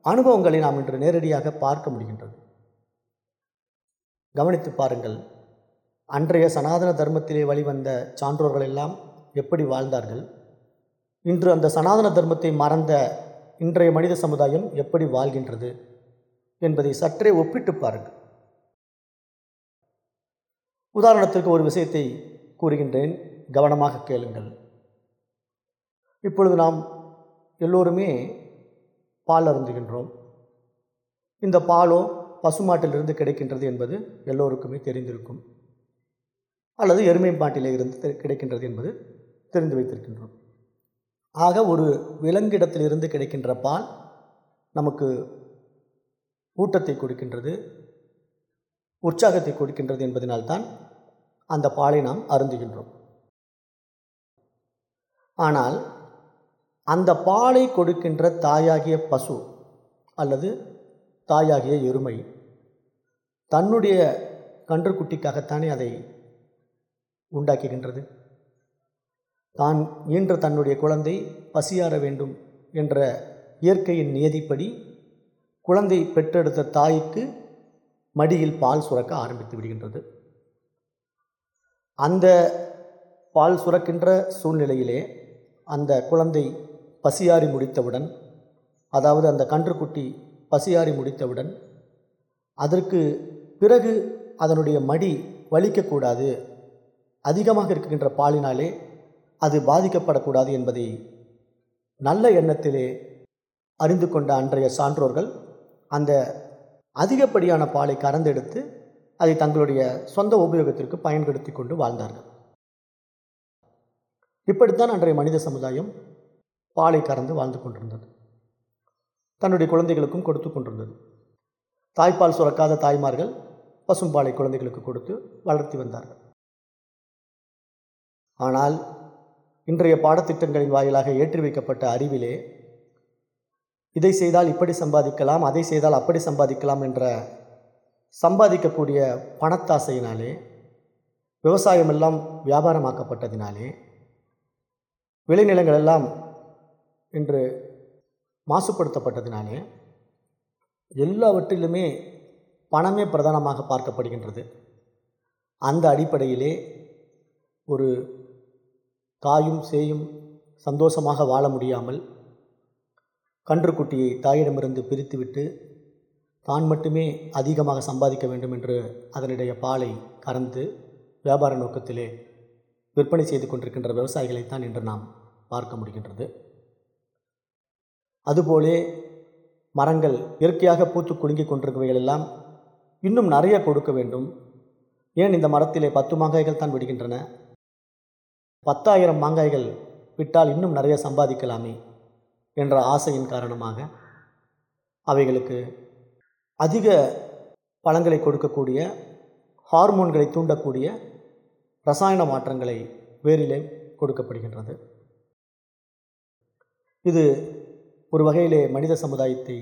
அனுபவங்களை நாம் இன்று நேரடியாக பார்க்க முடிகின்றது. கவனித்து பாருங்கள் அன்றைய சனாதன தர்மத்திலே வழிவந்த சான்றோர்கள் எல்லாம் எப்படி வாழ்ந்தார்கள்? இன்று அந்த சனாதன தர்மத்தை மறந்த இன்றைய மனித சமுதாயம் எப்படி வாழ்கின்றது என்பதை சற்றே ஒப்பிட்டு பாருங்கள். உதாரணத்திற்கு ஒரு விஷயத்தை கூறுகின்றேன். கவனமாக கேளுங்கள். இப்பொழுது நாம் எல்லோருமே பால் அருந்துகின்றோம். இந்த பாலோ பசுமாட்டிலிருந்து கிடைக்கின்றது என்பது எல்லோருக்குமே தெரிந்திருக்கும். அல்லது எருமை மாட்டிலே இருந்து தெ- கிடைக்கின்றது என்பது தெரிந்து வைத்திருக்கின்றோம். ஆக ஒரு விலங்கிடத்திலிருந்து கிடைக்கின்ற பால் நமக்கு ஊட்டத்தை கொடுக்கின்றது உற்சாகத்தை கொடுக்கின்றது என்பதனால்தான் அந்த பாலை நாம் அருந்துகின்றோம். ஆனால் அந்த பாலை கொடுக்கின்ற தாயாகிய பசு அல்லது தாயாகிய எருமை தன்னுடைய கன்றுக்குட்டிக்காகத்தானே அதை உண்டாக்குகின்றது? தான் ஈன்ற தன்னுடைய குழந்தை பசியாற வேண்டும் என்ற இயற்கையின் நியதிப்படி குழந்தை பெற்றெடுத்த தாய்க்கு மடியில் பால் சுரக்க ஆரம்பித்து விடுகின்றது. அந்த பால் சுரக்கின்ற சூழ்நிலையிலே அந்த குழந்தை பசியாறி முடித்தவுடன் அதாவது அந்த கன்றுக்குட்டி பசியாறி முடித்தவுடன் அதற்கு பிறகு அதனுடைய மடி வலிக்கக்கூடாது. அதிகமாக இருக்கின்ற பாலினாலே அது பாதிக்கப்படக்கூடாது என்பதை நல்ல எண்ணத்திலே அறிந்து கொண்ட அன்றைய சான்றோர்கள் அந்த அதிகப்படியான பாலை கறந்தெடுத்து அதை தங்களுடைய சொந்த உபயோகத்திற்கு பயன்படுத்தி கொண்டு வாழ்ந்தார்கள். இப்படித்தான் அன்றைய மனித சமுதாயம் பாலை கறந்து வாழ்ந்து கொண்டிருந்தது. தன்னுடைய குழந்தைகளுக்கும் கொடுத்து கொண்டிருந்தது. தாய்ப்பால் சுரக்காத தாய்மார்கள் பசும்பாலை குழந்தைகளுக்கு கொடுத்து வளர்த்தி வந்தார்கள். ஆனால் இன்றைய பாடத்திட்டங்களின் வாயிலாக ஏற்றி வைக்கப்பட்ட அறிவிலே இதை செய்தால் இப்படி சம்பாதிக்கலாம் அதை செய்தால் அப்படி சம்பாதிக்கலாம் என்ற சம்பாதிக்கக்கூடிய பணத்தாசையினாலே விவசாயமெல்லாம் வியாபாரமாக்கப்பட்டதினாலே விளைநிலங்கள் எல்லாம் இன்று மாசுபடுத்தப்பட்டதினாலே எல்லாவற்றிலுமே பணமே பிரதானமாக பார்க்கப்படுகின்றது. அந்த அடிப்படையிலே ஒரு தாயும் சேயும் சந்தோஷமாக வாழ முடியாமல் கன்றுக்குட்டியை தாயிடமிருந்து பிரித்துவிட்டு தான் மட்டுமே அதிகமாக சம்பாதிக்க வேண்டும் என்று அதனுடைய பாலை கறந்து வியாபார நோக்கத்திலே விற்பனை செய்து கொண்டிருக்கின்ற விவசாயிகளைத்தான் இன்று நாம் பார்க்க முடிகின்றது. அதுபோலே மரங்கள் இயற்கையாக பூத்து குலுங்கிக் கொண்டிருக்கவைகளெல்லாம் இன்னும் நிறைய கொடுக்க வேண்டும். ஏன் இந்த மரத்திலே பத்து மாங்காய்கள் தான் விடுகின்றன? பத்தாயிரம் மாங்காய்கள் விட்டால் இன்னும் நிறைய சம்பாதிக்கலாமே என்ற ஆசையின் காரணமாக அவைகளுக்கு அதிக பழங்களை கொடுக்கக்கூடிய ஹார்மோன்களை தூண்டக்கூடிய ரசாயன மாற்றங்களை வேரிலே கொடுக்கப்படுகின்றது. இது ஒரு வகையிலே மனித சமுதாயத்தை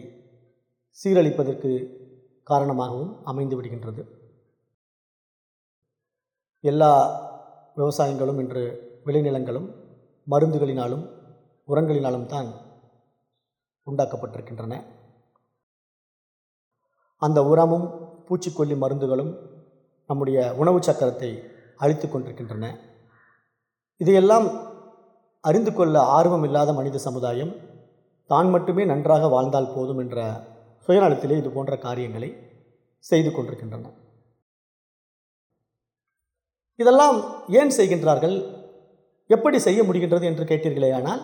சீரழிப்பதற்கு காரணமாகவும் அமைந்து விடுகின்றது. எல்லா விவசாயங்களும் இன்று விளைநிலங்களும் மருந்துகளினாலும் உரங்களினாலும் தான் உண்டாக்கப்பட்டிருக்கின்றன. அந்த உரமும் பூச்சிக்கொல்லி மருந்துகளும் நம்முடைய உணவு சக்கரத்தை அழித்து கொண்டிருக்கின்றன. இதையெல்லாம் அறிந்து கொள்ள ஆர்வம் இல்லாத மனித சமுதாயம் தான் மட்டுமே நன்றாக வாழ்ந்தால் போதும் என்ற சுயநலத்திலே இது போன்ற காரியங்களை செய்து கொண்டிருக்கின்றன. இதெல்லாம் ஏன் செய்கின்றார்கள்? எப்படி செய்ய முடிகின்றது என்று கேட்டீர்களே ஆனால்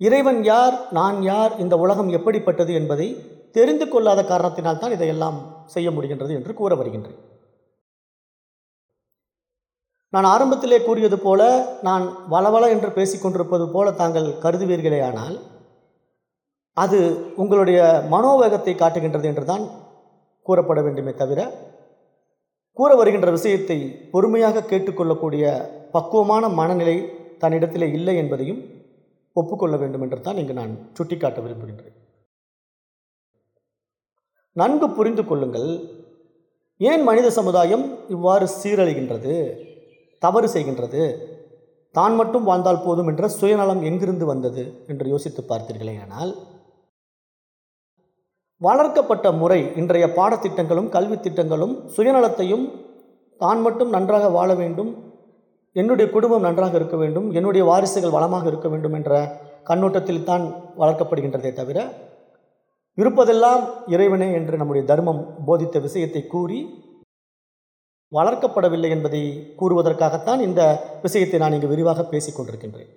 இறைவன் யார் நான் யார் இந்த உலகம் எப்படிப்பட்டது என்பதை தெரிந்து கொள்ளாத காரணத்தினால் தான் இதையெல்லாம் செய்ய முடிகின்றது என்று கூற வருகின்றேன். நான் ஆரம்பத்திலே கூறியது போல நான் வளவள என்று பேசிக்கொண்டிருப்பது போல தாங்கள் கருதுவீர்களே ஆனால் அது உங்களுடைய மனோவேகத்தை காட்டுகின்றது என்று தான் கூறப்பட வேண்டுமே தவிர கூற வருகின்ற விஷயத்தை பொறுமையாக கேட்டுக்கொள்ளக்கூடிய பக்குவமான மனநிலை தன்னிடத்திலே இல்லை என்பதையும் ஒப்புக்கொள்ள வேண்டும் என்று தான் இங்கு நான் சுட்டிக்காட்ட விரும்புகின்றேன். நன்கு புரிந்து கொள்ளுங்கள். ஏன் மனித சமுதாயம் இவ்வாறு சீரழிகின்றது தவறு செய்கின்றது? தான் மட்டும் வாழ்ந்தால் போதும் என்ற சுயநலம் எங்கிருந்து வந்தது என்று யோசித்து பார்த்தீர்களேயானால் வளர்க்கப்பட்ட முறை இன்றைய பாடத்திட்டங்களும் கல்வி திட்டங்களும் சுயநலத்தையும் தான் மட்டும் நன்றாக வாழ வேண்டும் என்னுடைய குடும்பம் நன்றாக இருக்க வேண்டும் என்னுடைய வாரிசுகள் வளமாக இருக்க வேண்டும் என்ற கண்ணோட்டத்தில் தான் வளர்க்கப்படுகின்றதே தவிர இருப்பதெல்லாம் இறைவனே என்று நம்முடைய தர்மம் போதித்த விஷயத்தை கூறி வளர்க்கப்படவில்லை என்பதை கூறுவதற்காகத்தான் இந்த விஷயத்தை நான் இங்கு விரிவாக பேசிக் கொண்டிருக்கின்றேன்.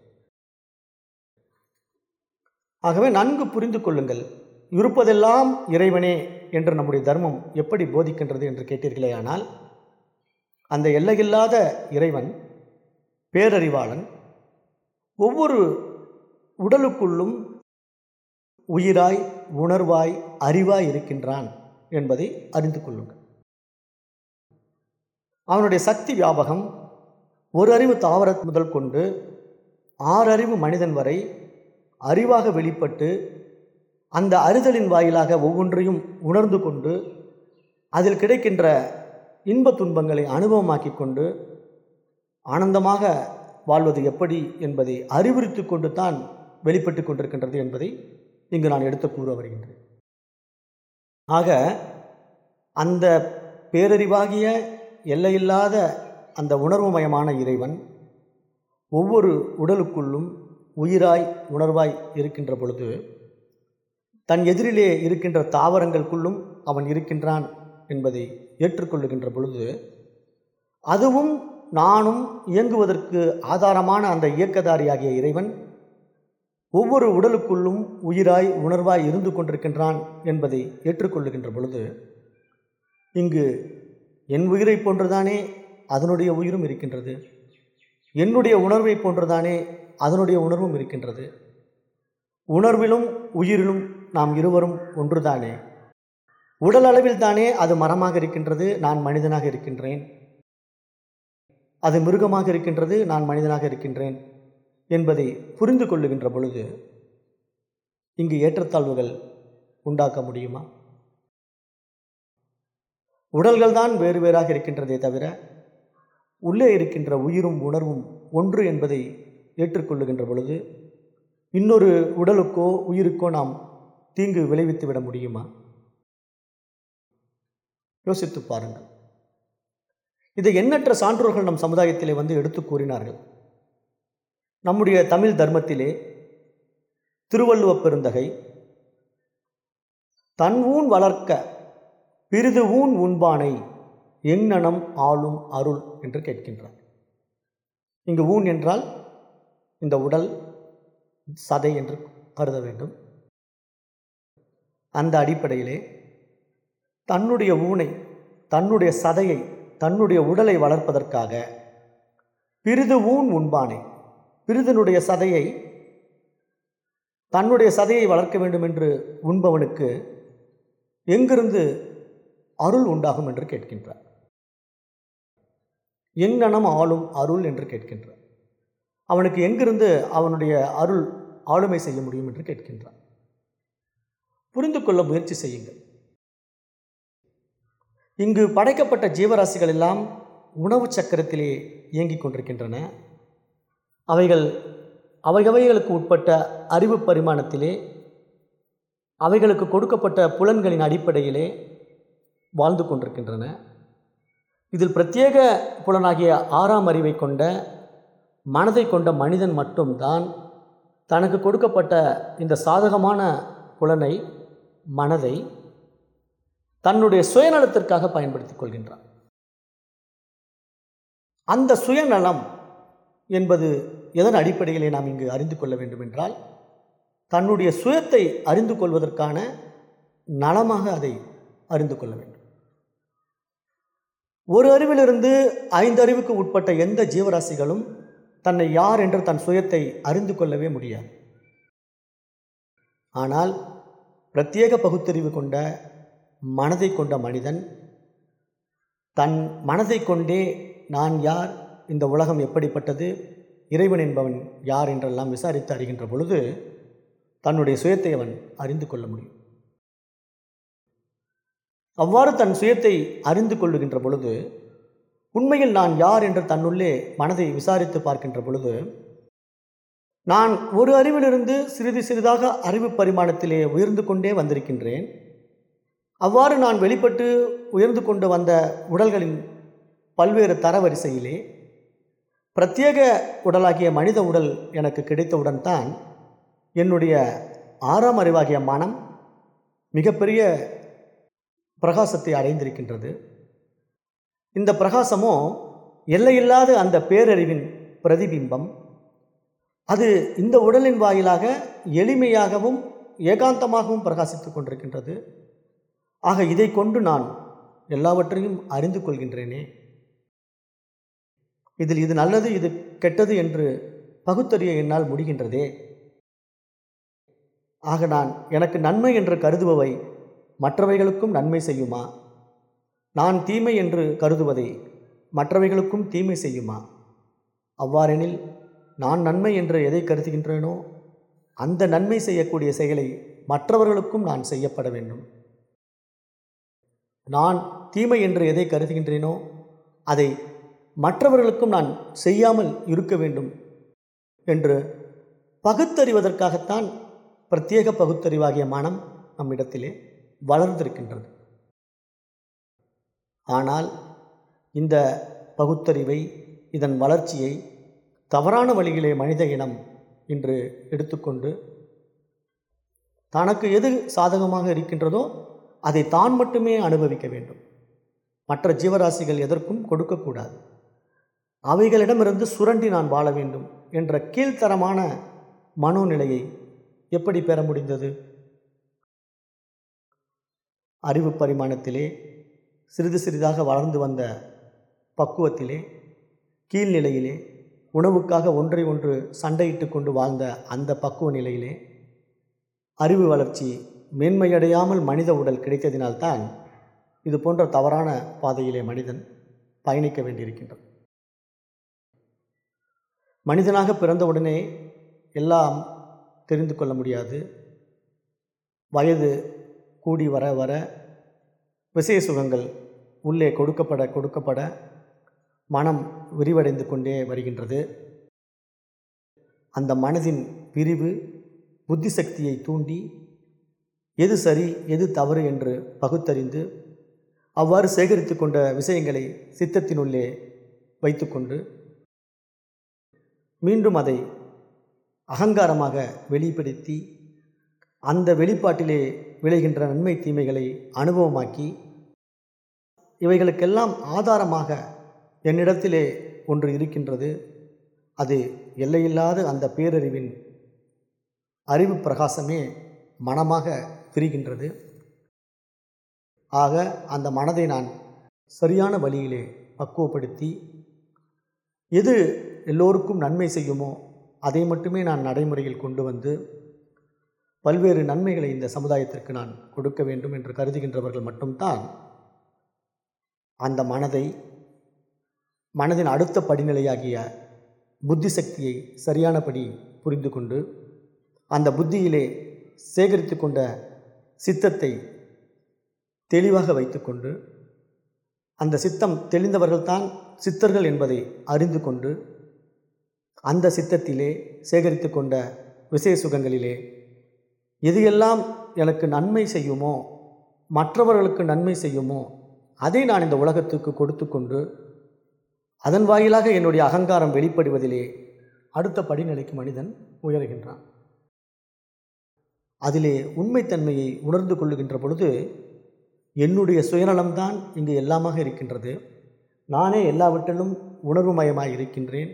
ஆகவே நன்கு புரிந்து கொள்ளுங்கள் இருப்பதெல்லாம் இறைவனே என்று நம்முடைய தர்மம் எப்படி போதிக்கின்றது என்று கேட்டீர்களே ஆனால் அந்த எல்லையில்லாத இறைவன் பேரறிவாளன் ஒவ்வொரு உடலுக்குள்ளும் உயிராய் உணர்வாய் அறிவாய் இருக்கின்றான் என்பதை அறிந்து கொள்ளுங்கள். அவனுடைய சக்தி வியாபகம் ஒரு அறிவு தாவர முதல் கொண்டு ஆறறிவு மனிதன் வரை அறிவாக வெளிப்பட்டு அந்த அறிதலின் வாயிலாக ஒவ்வொன்றையும் உணர்ந்து கொண்டு அதில் கிடைக்கின்ற இன்ப துன்பங்களை அனுபவமாக்கி கொண்டு ஆனந்தமாக வாழ்வது எப்படி என்பதை அறிவுறுத்தி கொண்டு தான் வெளிப்பட்டு கொண்டிருக்கின்றது என்பதை இங்கு நான் எடுத்து கூற வருகின்றேன். ஆக அந்த பேரறிவாகிய எல்லையில்லாத அந்த உணர்வுமயமான இறைவன் ஒவ்வொரு உடலுக்குள்ளும் உயிராய் உணர்வாய் இருக்கின்ற பொழுது தன் எதிரிலே இருக்கின்ற தாவரங்களுக்குள்ளும் அவன் இருக்கின்றான் என்பதை ஏற்றுக்கொள்ளுகின்ற பொழுது அதுவும் நானும் இயங்குவதற்கு ஆதாரமான அந்த இயக்கதாரியாகிய இறைவன் ஒவ்வொரு உடலுக்குள்ளும் உயிராய் உணர்வாய் இருந்து கொண்டிருக்கின்றான் என்பதை ஏற்றுக்கொள்ளுகின்ற பொழுது இங்கு என் உயிரை போன்றுதானே அதனுடைய உயிரும் இருக்கின்றது. என்னுடைய உணர்வை போன்றுதானே அதனுடைய உணர்வும் இருக்கின்றது. உணர்விலும் உயிரிலும் நாம் இருவரும் ஒன்றுதானே. உடல் அளவில் தானே அது மரமாக இருக்கின்றது. நான் மனிதனாக இருக்கின்றேன். அது மிருகமாக இருக்கின்றது நான் மனிதனாக இருக்கின்றேன் என்பதை புரிந்து கொள்ளுகின்ற பொழுது இங்கு ஏற்றத்தாழ்வுகள் உண்டாக்க முடியுமா? உடல்கள் தான் வேறு வேறாக இருக்கின்றதே தவிர உள்ளே இருக்கின்ற உயிரும் உணர்வும் ஒன்று என்பதை ஏற்றுக்கொள்ளுகின்ற பொழுது இன்னொரு உடலுக்கோ உயிருக்கோ நாம் தீங்கு விளைவித்து விட முடியுமா? யோசித்து பாருங்கள். இதை எண்ணற்ற சான்றோர்கள் நம் சமுதாயத்திலே வந்து எடுத்து கூறினார்கள். நம்முடைய தமிழ் தர்மத்திலே திருவள்ளுவ பெருந்தகை தன் ஊன் வளர்க்க பிரிது ஊன் உண்பானை எங்ஙனம் ஆளும் அருள் என்று கேட்கின்றார். இங்கு ஊன் என்றால் இந்த உடல் சதை என்று கருத வேண்டும். அந்த அடிப்படையிலே தன்னுடைய ஊனை தன்னுடைய சதையை தன்னுடைய உடலை வளர்ப்பதற்காக. பிரிது ஊன் உண்பானே. பிரிதனுடைய சதையை தன்னுடைய சதையை வளர்க்க வேண்டும் என்று உண்பவனுக்கு எங்கிருந்து அருள் உண்டாகும் என்று கேட்கின்றார். எங்கனம் ஆளும் அருள் என்று கேட்கின்றார். அவனுக்கு எங்கிருந்து அவனுடைய அருள் ஆளுமை செய்ய முடியும் என்று கேட்கின்றார். புரிந்து கொள்ள முயற்சி செய்யுங்கள். இங்கு படைக்கப்பட்ட ஜீவராசிகள் எல்லாம் உணவு சக்கரத்திலே இயங்கிக் கொண்டிருக்கின்றன. அவைகள் அவைகவைகளுக்கு உட்பட்ட அறிவு பரிமாணத்திலே அவைகளுக்கு கொடுக்கப்பட்ட புலன்களின் அடிப்படையிலே வாழ்ந்து கொண்டிருக்கின்றன. இதில் பிரத்யேக புலனாகிய ஆறாம் அறிவை கொண்ட மனதை கொண்ட மனிதன் மட்டும்தான் தனக்கு கொடுக்கப்பட்ட இந்த சாதகமான புலனை மனதை தன்னுடைய சுயநலத்திற்காக பயன்படுத்திக் கொள்கின்றான். அந்த சுயநலம் என்பது எதன் அடிப்படையிலே நாம் இங்கு அறிந்து கொள்ள வேண்டும் என்றால் தன்னுடைய சுயத்தை அறிந்து கொள்வதற்கான நலமாக அதை அறிந்து கொள்ள வேண்டும். ஒரு அறிவிலிருந்து ஐந்து அறிவுக்கு உட்பட்ட எந்த ஜீவராசிகளும் தன்னை யார் என்று தன் சுயத்தை அறிந்து கொள்ளவே முடியாது. ஆனால் பிரத்யேக பகுத்தறிவு கொண்ட மனதை கொண்ட மனிதன். தன் மனதை கொண்டே நான் யார் இந்த உலகம் எப்படிப்பட்டது இறைவன் என்பவன் யார் என்றெல்லாம் விசாரித்து அறிகின்ற பொழுது தன்னுடைய சுயத்தை அவன் அறிந்து கொள்ள முடியும். அவ்வாறு தன் சுயத்தை அறிந்து கொள்ளுகின்ற பொழுது உண்மையில் நான் யார் என்று தன்னுள்ளே மனதை விசாரித்து பார்க்கின்ற பொழுது நான் ஒரு அறிவிலிருந்து சிறிது சிறிதாக அறிவு பரிமாணத்திலே உயர்ந்து கொண்டே வந்திருக்கின்றேன். அவ்வாறு நான் வெளிப்பட்டு உயர்ந்து கொண்டு வந்த உடல்களின் பல்வேறு தரவரிசையிலே பிரத்யேக உடலாகிய மனித உடல் எனக்கு கிடைத்தவுடன் தான் என்னுடைய ஆறாம் அறிவாகிய மனம் மிகப்பெரிய பிரகாசத்தை அடைந்திருக்கின்றது. இந்த பிரகாசமோ எல்லையில்லாத அந்த பேரறிவின் பிரதிபிம்பம். அது இந்த உடலின் வாயிலாக எளிமையாகவும் ஏகாந்தமாகவும் பிரகாசித்து கொண்டிருக்கின்றது. ஆக இதை கொண்டு நான் எல்லாவற்றையும் அறிந்து கொள்கின்றேனே. இதில் இது நல்லது இது கெட்டது என்று பகுத்தறிய என்னால் முடிகின்றதே. ஆக நான் எனக்கு நன்மை என்று கருதுபவை மற்றவைகளுக்கும் நன்மை செய்யுமா? நான் தீமை என்று கருதுவதை மற்றவைகளுக்கும் தீமை செய்யுமா? அவ்வாறெனில் நான் நன்மை என்று எதை கருதுகின்றேனோ அந்த நன்மை செய்யக்கூடிய செயலை மற்றவர்களுக்கும் நான் செய்யப்பட வேண்டும். நான் தீமை என்று எதை கருதுகின்றேனோ அதை மற்றவர்களுக்கும் நான் செய்யாமல் இருக்க வேண்டும் என்று பகுத்தறிவதற்காகத்தான் பிரத்யேக பகுத்தறிவாகிய மனம் நம்மிடத்திலே வளர்ந்திருக்கின்றது. ஆனால் இந்த பகுத்தறிவை இதன் வளர்ச்சியை தவறான வழியிலே மனித இனம் இன்று எடுத்துக்கொண்டு தனக்கு எது சாதகமாக இருக்கின்றதோ அதை தான் மட்டுமே அனுபவிக்க வேண்டும். மற்ற ஜீவராசிகள் எதற்கும் கொடுக்கக்கூடாது. அவைகளிடமிருந்து சுரண்டி நான் வாழ வேண்டும் என்ற கீழ்த்தரமான மனோநிலையை எப்படி பெற முடிந்தது? அறிவு பரிமாணத்திலே சிறிது சிறிதாக வளர்ந்து வந்த பக்குவத்திலே கீழ்நிலையிலே உணவுக்காக ஒன்றை ஒன்று சண்டையிட்டு கொண்டு வாழ்ந்த அந்த பக்குவ நிலையிலே அறிவு வளர்ச்சி மேன்மையடையாமல் மனித உடல் கிடைத்ததினால்தான் இது போன்ற தவறான பாதையிலே மனிதன் பயணிக்க வேண்டியிருக்கின்றது. மனிதனாக பிறந்தவுடனே எல்லாம் தெரிந்து கொள்ள முடியாது. வயது கூடி வர வர விசய சுகங்கள் உள்ளே கொடுக்கப்பட கொடுக்கப்பட மனம் விரிவடைந்து கொண்டே வருகின்றது. அந்த மனதின் விரிவு புத்தி சக்தியை தூண்டி எது சரி எது தவறு என்று பகுத்தறிந்து அவ்வாறு சேகரித்து கொண்ட விஷயங்களை சித்தத்தினுள்ளே வைத்துக்கொண்டு மீண்டும் அதை அகங்காரமாக வெளிப்படுத்தி அந்த வெளிப்பாட்டிலே விளைகின்ற நன்மை தீமைகளை அனுபவமாக்கி இவைகளுக்கெல்லாம் ஆதாரமாக என்னிடத்திலே ஒன்று இருக்கின்றது. அது எல்லையில்லாத அந்த பேரறிவின் அறிவு பிரகாசமே மனமாக திரிகின்றது. ஆக அந்த மனதை நான் சரியான வழியிலே பக்குவப்படுத்தி எது எல்லோருக்கும் நன்மை செய்யுமோ அதை மட்டுமே நான் நடைமுறையில் கொண்டு வந்து பல்வேறு நன்மைகளை இந்த சமுதாயத்திற்கு நான் கொடுக்க வேண்டும் என்று கருதுகின்றவர்கள் மட்டும்தான் அந்த மனதை மனதின் அடுத்த படிநிலையாகிய புத்தி சக்தியை சரியானபடி புரிந்து கொண்டு அந்த புத்தியிலே சேகரித்து கொண்ட சித்தத்தை தெளிவாக வைத்துக்கொண்டு அந்த சித்தம் தெளிந்தவர்கள்தான் சித்தர்கள் என்பதை அறிந்து கொண்டு அந்த சித்தத்திலே சேகரித்து கொண்ட விசேஷ சுகங்களிலே எது எல்லாம் எனக்கு நன்மை செய்யுமோ மற்றவர்களுக்கு நன்மை செய்யுமோ அதை நான் இந்த உலகத்துக்கு கொடுத்து கொண்டு அதன் வாயிலாக என்னுடைய அகங்காரம் வெளிப்படுவதிலே அடுத்த படிநிலைக்கு மனிதன் உயர்கின்றான். அதிலே உண்மைத்தன்மையை உணர்ந்து கொள்ளுகின்ற பொழுது என்னுடைய சுயநலம்தான் இங்கு எல்லாமாக இருக்கின்றது. நானே எல்லாவற்றிலும் உணர்வுமயமாக இருக்கின்றேன்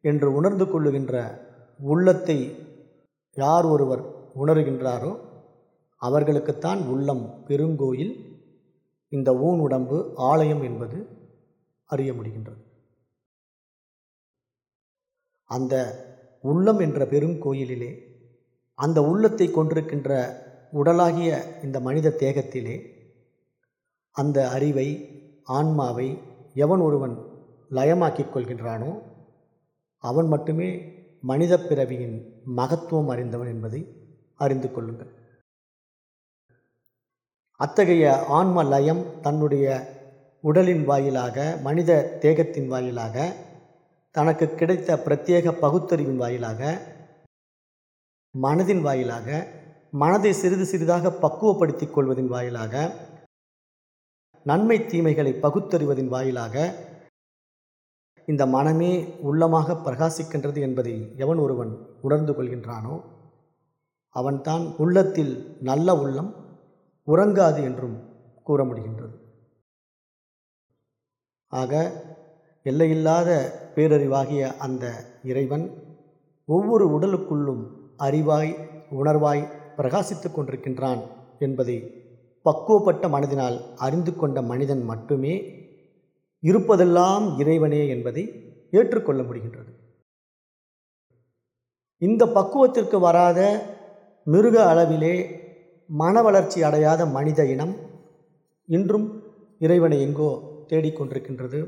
என்று உணர்ந்து கொள்ளுகின்ற உள்ளத்தை யார் ஒருவர் உணர்கின்றாரோ அவர்களுக்குத்தான் உள்ளம் பெருங்கோயில். இந்த ஊன் உடம்பு ஆலயம் என்பது அறிய முடிகின்றது. அந்த உள்ளம் என்ற பெருங்கோயிலிலே அந்த உள்ளத்தை கொண்டிருக்கின்ற உடலாகிய இந்த மனித தேகத்திலே அந்த அறிவை ஆன்மாவை எவன் ஒருவன் லயமாக்கிக் கொள்கின்றானோ அவன் மட்டுமே மனித பிறவியின் மகத்துவம் அறிந்தவன் என்பதை அறிந்து கொள்ளுங்கள். அத்தகைய ஆன்ம லயம் தன்னுடைய உடலின் வாயிலாக மனித தேகத்தின் வாயிலாக தனக்கு கிடைத்த பிரத்யேக பகுத்தறிவின் வாயிலாக மனதின் வாயிலாக மனதை சிறிது சிறிதாக பக்குவப்படுத்திக் கொள்வதின் வாயிலாக நன்மை தீமைகளை பகுத்தறிவதின் வாயிலாக இந்த மனமே உள்ளமாக பிரகாசிக்கின்றது என்பதை எவன் ஒருவன் உணர்ந்து கொள்கின்றானோ அவன்தான் உள்ளத்தில் நல்ல உள்ளம் உறங்காது என்றும் கூற முடிகின்றது. ஆக எல்லையில்லாத பேரறிவாகிய அந்த இறைவன் ஒவ்வொரு உடலுக்குள்ளும் அறிவாய் உணர்வாய் பிரகாசித்துக் கொண்டிருக்கின்றான் என்பதை பக்குவப்பட்ட மனதினால் அறிந்து கொண்ட மனிதன் மட்டுமே இருப்பதெல்லாம் இறைவனே என்பதை ஏற்றுக்கொள்ள முடிகின்றது. இந்த பக்குவத்திற்கு வராத மிருக அளவிலே மன வளர்ச்சி அடையாத மனித இனம் இன்றும் இறைவனை எங்கோ தேடிக்கொண்டிருக்கின்றது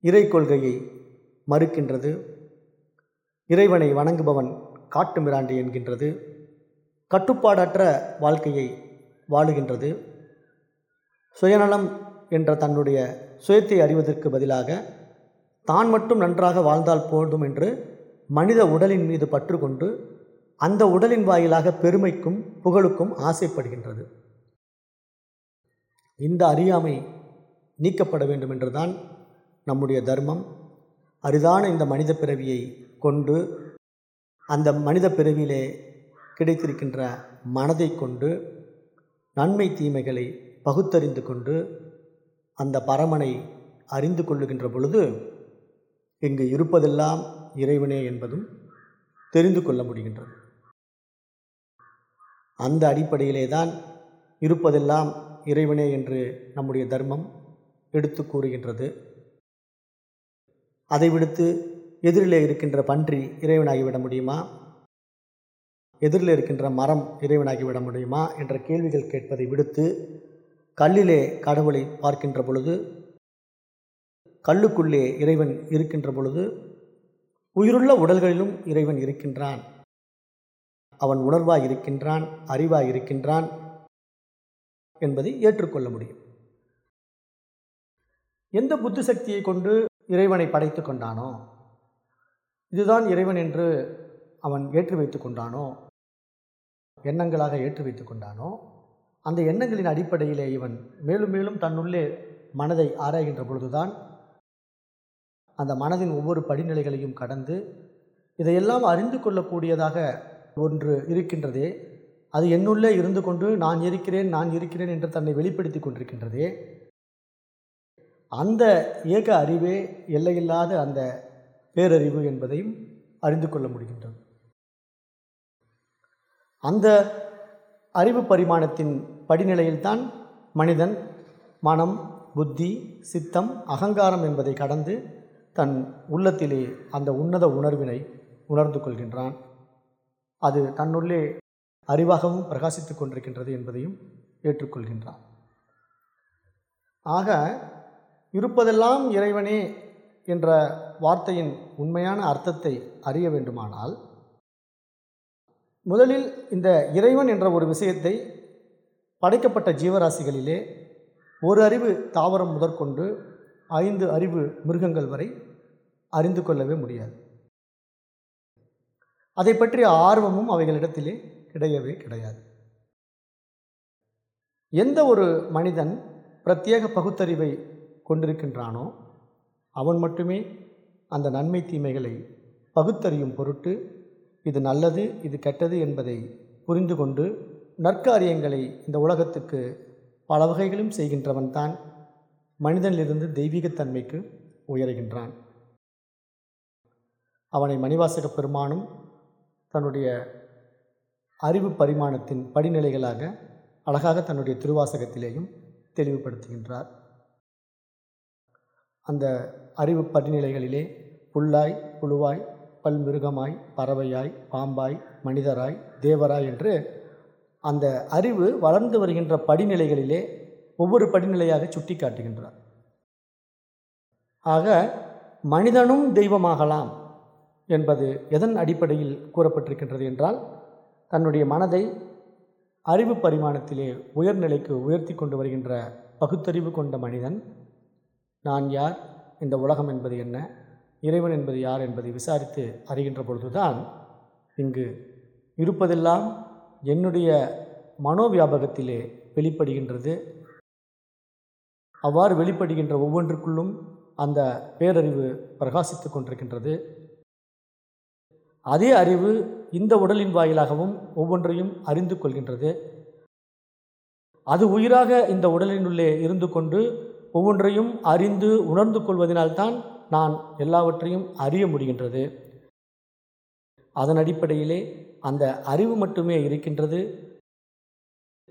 இறை கொள்கையை மறுக்கின்றது. இறைவனை வணங்குபவன் காட்டு மிராண்டி என்கின்றது கட்டுப்பாடற்ற வாழ்க்கையை வாழுகின்றது. சுயநலம் என்ற தன்னுடைய சுயத்தை அறிவதற்கு பதிலாக தான் மட்டும் நன்றாக வாழ்ந்தால் போதும் என்று மனித உடலின் மீது பற்று கொண்டு அந்த உடலின் வாயிலாக பெருமைக்கும் புகழுக்கும் ஆசைப்படுகின்றது. இந்த அறியாமை நீக்கப்பட வேண்டும் என்றுதான் நம்முடைய தர்மம். அரிதான இந்த மனித பிறவியை கொண்டு அந்த மனித பிறவியிலே கிடைத்திருக்கின்ற மனதை கொண்டு நன்மை தீமைகளை பகுத்தறிந்து கொண்டு அந்த பரமனை அறிந்து கொள்ளுகின்ற பொழுது இங்கு இருப்பதெல்லாம் இறைவனே என்பதும் தெரிந்து கொள்ள முடிகின்றது. அந்த அடிப்படையிலே தான் இருப்பதெல்லாம் இறைவனே என்று நம்முடைய தர்மம் எடுத்து கூறுகின்றது. அதை விடுத்து எதிரிலே இருக்கின்ற பன்றி இறைவனாகிவிட முடியுமா? எதிரில் இருக்கின்ற மரம் இறைவனாகிவிட முடியுமா? என்ற கேள்விகள் கேட்பதை விடுத்து கல்லிலே கடவுளை பார்க்கின்ற பொழுது கல்லுக்குள்ளே இறைவன் இருக்கின்ற பொழுது உயிருள்ள உடல்களிலும் இறைவன் இருக்கின்றான். அவன் உணர்வாய் இருக்கின்றான் அறிவாய் இருக்கின்றான் என்பதை ஏற்றுக்கொள்ள முடியும். எந்த புத்தி சக்தியை கொண்டு இறைவனை படைத்து கொண்டானோ இதுதான் இறைவன் என்று அவன் ஏற்றி வைத்து கொண்டானோ? எண்ணங்களாக ஏற்றி வைத்து கொண்டானோ? அந்த எண்ணங்களின் அடிப்படையிலே இவன் மேலும் மேலும் தன்னுள்ளே மனதை ஆராய்கின்ற பொழுதுதான் அந்த மனதின் ஒவ்வொரு படிநிலைகளையும் கடந்து இதையெல்லாம் அறிந்து கொள்ளக்கூடியதாக ஒன்று இருக்கின்றதே. அது என்னுள்ளே இருந்து கொண்டு நான் இருக்கிறேன் நான் இருக்கிறேன் என்று தன்னை வெளிப்படுத்தி கொண்டிருக்கின்றதே. அந்த ஏக அறிவே எல்லையில்லாத அந்த பேரறிவு என்பதையும் அறிந்து கொள்ள முடிகின்றது. அந்த அறிவு பரிமாணத்தின் படிநிலையில்தான் மனிதன் மனம் புத்தி சித்தம் அகங்காரம் என்பதை கடந்து தன் உள்ளத்திலே அந்த உன்னத உணர்வினை உணர்ந்து கொள்கின்றான். அது தன்னுள்ளே அறிவாகவும் பிரகாசித்து கொண்டிருக்கின்றது என்பதையும் ஏற்றுக்கொள்கின்றான். ஆக இருப்பதெல்லாம் இறைவனே என்ற வார்த்தையின் உண்மையான அர்த்தத்தை அறிய வேண்டுமானால் முதலில் இந்த இறைவன் என்ற ஒரு விஷயத்தை படைக்கப்பட்ட ஜீவராசிகளிலே ஒரு அறிவு தாவரம் முதற்கொண்டு ஐந்து அறிவு மிருகங்கள் வரை அறிந்து கொள்ளவே முடியாது. அதை பற்றிய ஆர்வமும் அவைகளிடத்திலே கிடையவே கிடையாது. எந்த ஒரு மனிதன் பிரத்யேக பகுத்தறிவை கொண்டிருக்கின்றானோ அவன் மட்டுமே அந்த நன்மை தீமைகளை பகுத்தறியும் பொருட்டு இது நல்லது இது கெட்டது என்பதை புரிந்து கொண்டு நற்காரியங்களை இந்த உலகத்துக்கு பல வகைகளும் செய்கின்றவன் தான் மனிதனிலிருந்து தெய்வீகத்தன்மைக்கு உயர்கின்றான். அவனை மணிவாசக பெருமானும் தன்னுடைய அறிவு பரிமாணத்தின் படிநிலைகளாக அழகாக தன்னுடைய திருவாசகத்திலேயும் தெளிவுபடுத்துகின்றார். அந்த அறிவு படிநிலைகளிலே புல்லாய் புழுவாய் பல்மிருகமாய் பறவையாய் பாம்பாய் மனிதராய் தேவராய் என்று அந்த அறிவு வளர்ந்து வருகின்ற படிநிலைகளிலே ஒவ்வொரு படிநிலையாக சுட்டி காட்டுகின்றார் ஆக மனிதனும் தெய்வமாகலாம் என்பது எதன் அடிப்படையில் கூறப்பட்டிருக்கின்றது என்றால் தன்னுடைய மனதை அறிவு பரிமாணத்திலே உயர்நிலைக்கு உயர்த்தி கொண்டு வருகின்ற பகுத்தறிவு கொண்ட மனிதன் நான் யார்? இந்த உலகம் என்பது என்ன? இறைவன் என்பது யார் என்பதை விசாரித்து அறிகின்ற பொழுதுதான் இங்கு இருப்பதெல்லாம் என்னுடைய மனோவியாபகத்திலே வெளிப்படுகின்றது. அவ்வாறு வெளிப்படுகின்ற ஒவ்வொன்றுக்குள்ளும் அந்த பேரறிவு பிரகாசித்து கொண்டிருக்கின்றது. அதே அறிவு இந்த உடலின் வாயிலாகவும் ஒவ்வொன்றையும் அறிந்து கொள்கின்றது. அது உயிராக இந்த உடலினுள்ளே இருந்து கொண்டு ஒவ்வொன்றையும் அறிந்து உணர்ந்து கொள்வதனால்தான் நான் எல்லாவற்றையும் அறிய முடிகின்றது. அதன் அடிப்படையிலே அந்த அறிவு மட்டுமே இருக்கின்றது.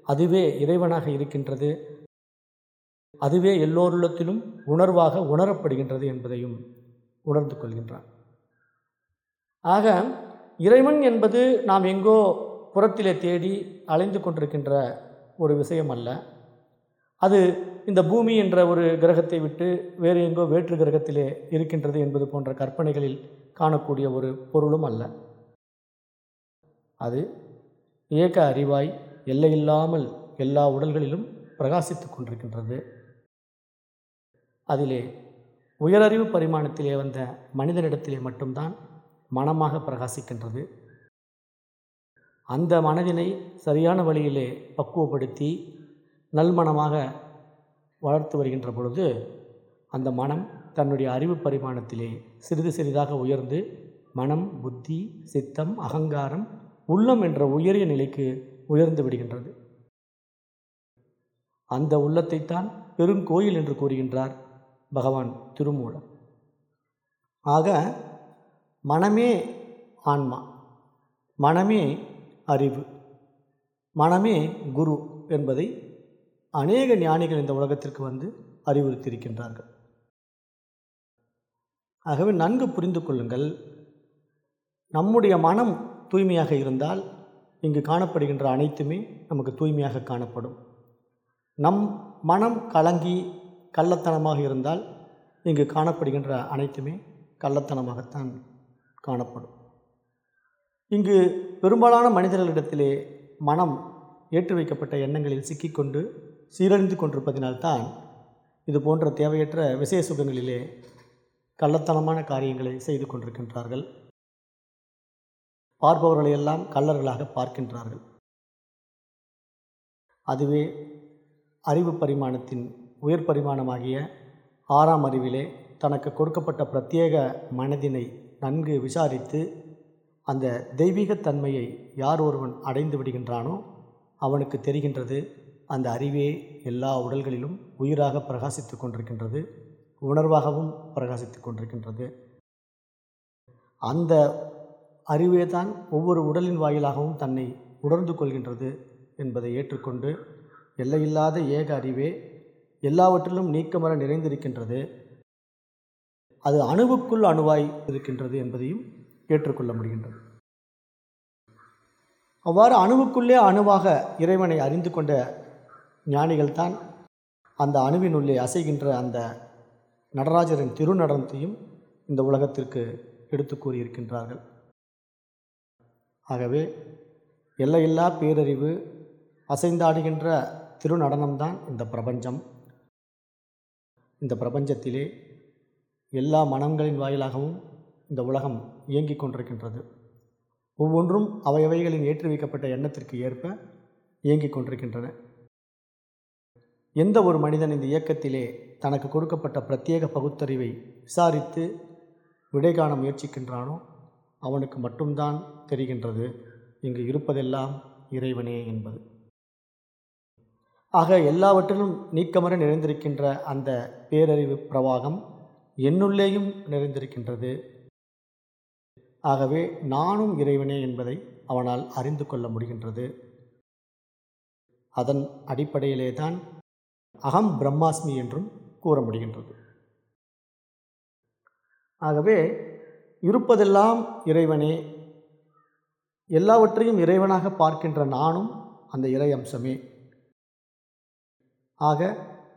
அதுவே இறைவனாக இருக்கின்றது. அதுவே எல்லோருள்ளத்திலும் உணர்வாக உணரப்படுகின்றது என்பதையும் உணர்ந்து கொள்கின்றான். ஆக இறைவன் என்பது நாம் எங்கோ புறத்திலே தேடி அலைந்து கொண்டிருக்கின்ற ஒரு விஷயம் அல்ல அது இந்த பூமி என்ற ஒரு கிரகத்தை விட்டு வேறு எங்கோ வேற்று கிரகத்திலே இருக்கின்றது என்பது போன்ற கற்பனைகளில் காணக்கூடிய ஒரு பொருளும் அல்ல. அது ஏக அறிவாய் எல்லையில்லாமல் எல்லா உடல்களிலும் பிரகாசித்து கொண்டிருக்கின்றது. அதிலே உயரறிவு பரிமாணத்திலே வந்த மனிதனிடத்திலே மட்டும்தான் மனமாக பிரகாசிக்கின்றது. அந்த மனதினை சரியான வழியிலே பக்குவப்படுத்தி நல்மனமாக வளர்த்து வருகின்ற பொழுது அந்த மனம் தன்னுடைய அறிவு பரிமாணத்திலே சிறிது சிறிதாக உயர்ந்து மனம் புத்தி சித்தம் அகங்காரம் உள்ளம் என்ற உயரிய நிலைக்கு உயர்ந்து விடுகின்றது. அந்த உள்ளத்தைத்தான் பெருங்கோயில் என்று கூறுகின்றார் பகவான் திருமூலர். ஆக மனமே ஆன்மா மனமே அறிவு மனமே குரு என்பதை அநேக ஞானிகள் இந்த உலகத்திற்கு வந்து அறிவுறுத்தியிருக்கின்றார்கள். ஆகவே நன்கு புரிந்து கொள்ளுங்கள். நம்முடைய மனம் தூய்மையாக இருந்தால் இங்கு காணப்படுகின்ற அனைத்துமே நமக்கு தூய்மையாக காணப்படும். நம் மனம் கலங்கி கள்ளத்தனமாக இருந்தால் இங்கு காணப்படுகின்ற அனைத்துமே கள்ளத்தனமாகத்தான் காணப்படும். இங்கு பெரும்பாலான மனிதர்களிடத்திலே மனம் ஏற்றி வைக்கப்பட்ட எண்ணங்களில் சிக்கிக்கொண்டு சீரழிந்து கொண்டிருப்பதினால்தான் இது போன்ற தேவையற்ற விசேஷ சுகங்களிலே கள்ளத்தனமான காரியங்களை செய்து கொண்டிருக்கின்றார்கள். பார்ப்பவர்களையெல்லாம் கள்ளர்களாக பார்க்கின்றார்கள். அதுவே அறிவு பரிமாணத்தின் உயர் பரிமாணமாகிய ஆறாம் அறிவிலே தனக்கு கொடுக்கப்பட்ட பிரத்யேக மனதினை நன்கு விசாரித்து அந்த தெய்வீகத்தன்மையை யார் ஒருவன் அடைந்து விடுகின்றானோ அவனுக்கு தெரிகின்றது. அந்த அறிவே எல்லா உடல்களிலும் உயிராக பிரகாசித்து கொண்டிருக்கின்றது உணர்வாகவும் பிரகாசித்து கொண்டிருக்கின்றது. அந்த அறிவே தான் ஒவ்வொரு உடலின் வாயிலாகவும் தன்னை உணர்ந்து கொள்கின்றது என்பதை ஏற்றுக்கொண்டு எல்லையில்லாத ஏக அறிவே எல்லாவற்றிலும் நீக்கமர நிறைந்திருக்கின்றது அது அணுவுக்குள் அணுவாய் இருக்கின்றது என்பதையும் ஏற்றுக்கொள்ள முடிகின்றது. அவ்வாறு அணுவுக்குள்ளே அணுவாக இறைவனை அறிந்து கொண்ட ஞானிகள்தான் அந்த அணுவினுள்ளே அசைகின்ற அந்த நடராஜரின் திருநடனத்தையும் இந்த உலகத்திற்கு எடுத்து கூறியிருக்கின்றார்கள். ஆகவே எல்லையில்லா பேரறிவு அசைந்தாடுகின்ற திருநடனம்தான் இந்த பிரபஞ்சம். இந்த பிரபஞ்சத்திலே எல்லா மனங்களின் வாயிலாகவும் இந்த உலகம் இயங்கிக் கொண்டிருக்கின்றது. ஒவ்வொன்றும் அவையவைகளின் ஏற்றி வைக்கப்பட்ட எண்ணத்திற்கு ஏற்ப இயங்கிக் கொண்டிருக்கின்றன. எந்த ஒரு மனிதன் இந்த இயக்கத்திலே தனக்கு கொடுக்கப்பட்ட பிரத்யேக பகுத்தறிவை விசாரித்து விடை காண முயற்சிக்கின்றானோ அவனுக்கு மட்டும்தான் தெரிகின்றது. இங்கு இருப்பதெல்லாம் இறைவனே என்பது. ஆக எல்லாவற்றிலும் நீக்கமர நிறைந்திருக்கின்ற அந்த பேரறிவு பிரவாகம் என்னுள்ளேயும் நிறைந்திருக்கின்றது. ஆகவே நானும் இறைவனே என்பதை அவனால் அறிந்து கொள்ள முடிகின்றது. அதன் அடிப்படையிலே தான் அகம் பிரம்மாஸ்மி என்றும் கூற முடிகின்றது ஆகவே இருப்பதெல்லாம் இறைவனே எல்லாவற்றையும் இறைவனாக பார்க்கின்ற நானும் அந்த இறை அம்சமே. ஆக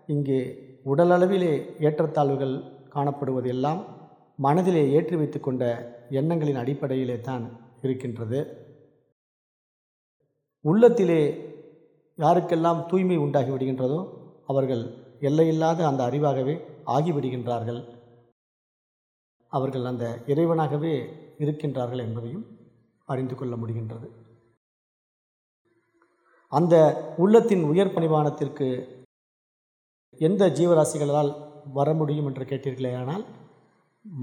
இங்கே உடலளவிலே ஏற்றத்தாழ்வுகள் காணப்படுவதெல்லாம் மனதிலே ஏற்றி வைத்து கொண்ட எண்ணங்களின் அடிப்படையிலே தான் இருக்கின்றது. உள்ளத்திலே யாருக்கெல்லாம் தூய்மை உண்டாகி விடுகின்றதோ அவர்கள் எல்லையில்லாத அந்த அறிவாகவே ஆகிவிடுகின்றார்கள். அவர்கள் அந்த இறைவனாகவே இருக்கின்றார்கள் என்பதையும் அறிந்து கொள்ள முடிகின்றது. அந்த உள்ளத்தின் உயர் பணிவானத்திற்கு எந்த ஜீவராசிகளால் வர முடியும் என்று கேட்டீர்களே ஆனால்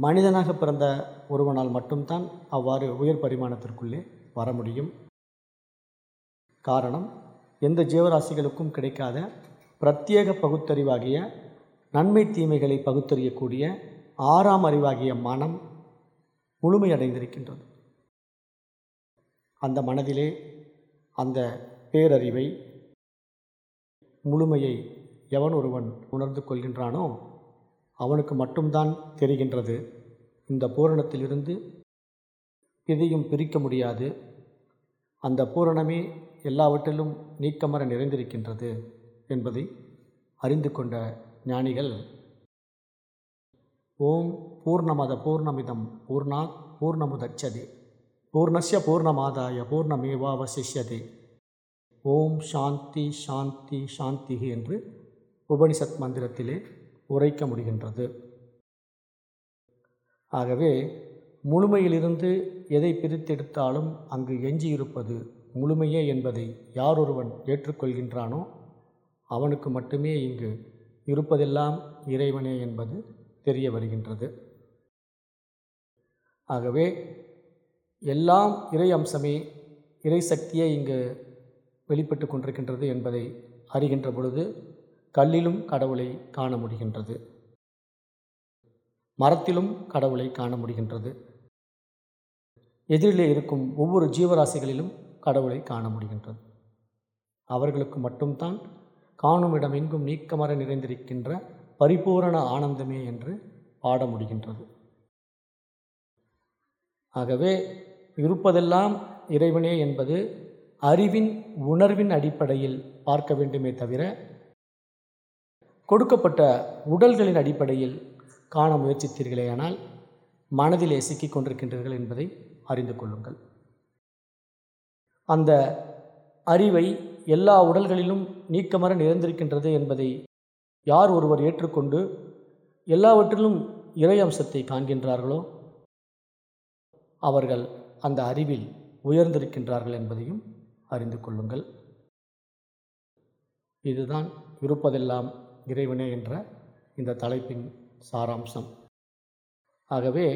மனிதனாக பிறந்த ஒருவனால் மட்டும்தான் அவ்வாறு உயர் பரிமாணத்திற்குள்ளே வர முடியும். காரணம் எந்த ஜீவராசிகளுக்கும் கிடைக்காத பிரத்யேக பகுத்தறிவாகிய நன்மை தீமைகளை பகுத்தறியக்கூடிய ஆறாம் அறிவாகிய மனம் முழுமையடைந்திருக்கின்றது. அந்த மனதிலே அந்த பேரறிவை முழுமையை எவன் ஒருவன் உணர்ந்து கொள்கின்றானோ அவனுக்கு மட்டும்தான் தெரிகின்றது. இந்த பூரணத்திலிருந்து எதையும் பிரிக்க முடியாது. அந்த பூரணமே எல்லாவற்றிலும் நீக்கமர நிறைந்திருக்கின்றது. என்பதை அறிந்து கொண்ட ஞானிகள் ஓம் பூர்ணமத பூர்ணமிதம் பூர்ணா பூர்ணமுதச்சதே. பூர்ணஸ்ய பூர்ணமாதாய பூர்ணமேவாவசிஷ்யதே. ஓம் சாந்தி சாந்தி சாந்தி என்று உபனிஷத் மந்திரத்திலே உரைக்க முடிகின்றது. ஆகவே முழுமையிலிருந்து எதை பிரித்தெடுத்தாலும் அங்கு எஞ்சியிருப்பது முழுமையே என்பதை யாரொருவன் ஏற்றுக்கொள்கின்றானோ அவனுக்கு மட்டுமே இங்கு இருப்பதெல்லாம் இறைவனே என்பது தெரிய வருகின்றது. ஆகவே எல்லாம் இறை அம்சமே இறை சக்தியே இங்கு வெளிப்பட்டு கொண்டிருக்கின்றது என்பதை அறிகின்ற பொழுது கல்லிலும் கடவுளை காண முடிகின்றது. மரத்திலும் கடவுளை காண முடிகின்றது. எதிரிலே இருக்கும் ஒவ்வொரு ஜீவராசிகளிலும் கடவுளை காண முடிகின்றது. அவர்களுக்கு மட்டும்தான் காணும் இடம் எங்கும் நீக்கமர நிறைந்திருக்கின்ற பரிபூரண ஆனந்தமே என்று பாட முடிகின்றது. ஆகவே இருப்பதெல்லாம் இறைவனே என்பது அறிவின் உணர்வின் அடிப்படையில் பார்க்க வேண்டுமே தவிர கொடுக்கப்பட்ட உடல்களின் அடிப்படையில் காண முயற்சித்தீர்களேயானால் மனதிலே சிக்கிக் கொண்டிருக்கின்றீர்கள் என்பதை அறிந்து கொள்ளுங்கள். அந்த அறிவை எல்லா உடல்களிலும் நீக்கமர நிறைந்திருக்கின்றது என்பதை யார் ஒருவர் ஏற்றுக்கொண்டு எல்லாவற்றிலும் இறை அம்சத்தை காண்கின்றார்களோ அவர்கள் அந்த அறிவில் உயர்ந்திருக்கின்றார்கள் என்பதையும் அறிந்து கொள்ளுங்கள். இதுதான் இருப்பதெல்லாம் இறைவனே என்ற இந்த தலைப்பின் சாராம்சம். ஆகவே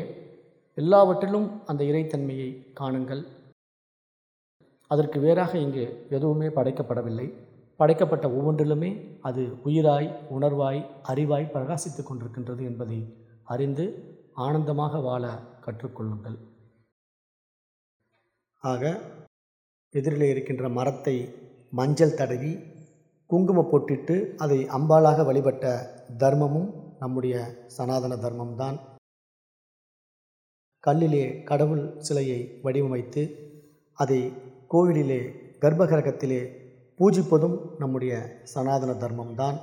எல்லாவற்றிலும் அந்த இறைத்தன்மையை காணுங்கள். அதற்கு வேறாக இங்கு எதுவுமே படைக்கப்படவில்லை. படைக்கப்பட்ட ஒவ்வொன்றிலுமே அது உயிராய் உணர்வாய் அறிவாய் பிரகாசித்து கொண்டிருக்கின்றது என்பதை அறிந்து ஆனந்தமாக வாழ கற்றுக்கொள்ளுங்கள். ஆக எதிரிலே இருக்கின்ற மரத்தை மஞ்சள் தடவி குங்கும போட்டிட்டு அதை அம்பாளாக வழிபட்ட தர்மமும் நம்முடைய சனாதன தர்மம்தான். கல்லிலே கடவுள் சிலையை வடிவமைத்து அதை கோவிலிலே கர்ப்பகிரகத்திலே பூஜிப்பதும் நம்முடைய சனாதன தர்மம்தான்.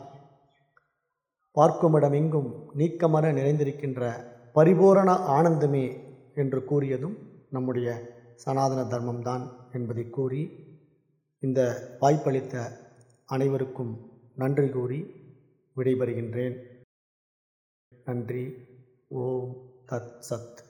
பார்க்குமிடமெங்கும் நீக்கமர நிறைந்திருக்கின்ற பரிபூரண ஆனந்தமே என்று கூறியதும் நம்முடைய சனாதன தர்மம்தான் என்பதை கூறி இந்த வாய்ப்பளித்த அனைவருக்கும் நன்றி கூறி விடைபெறுகின்றேன். நன்றி. ஓம் தத் சத்.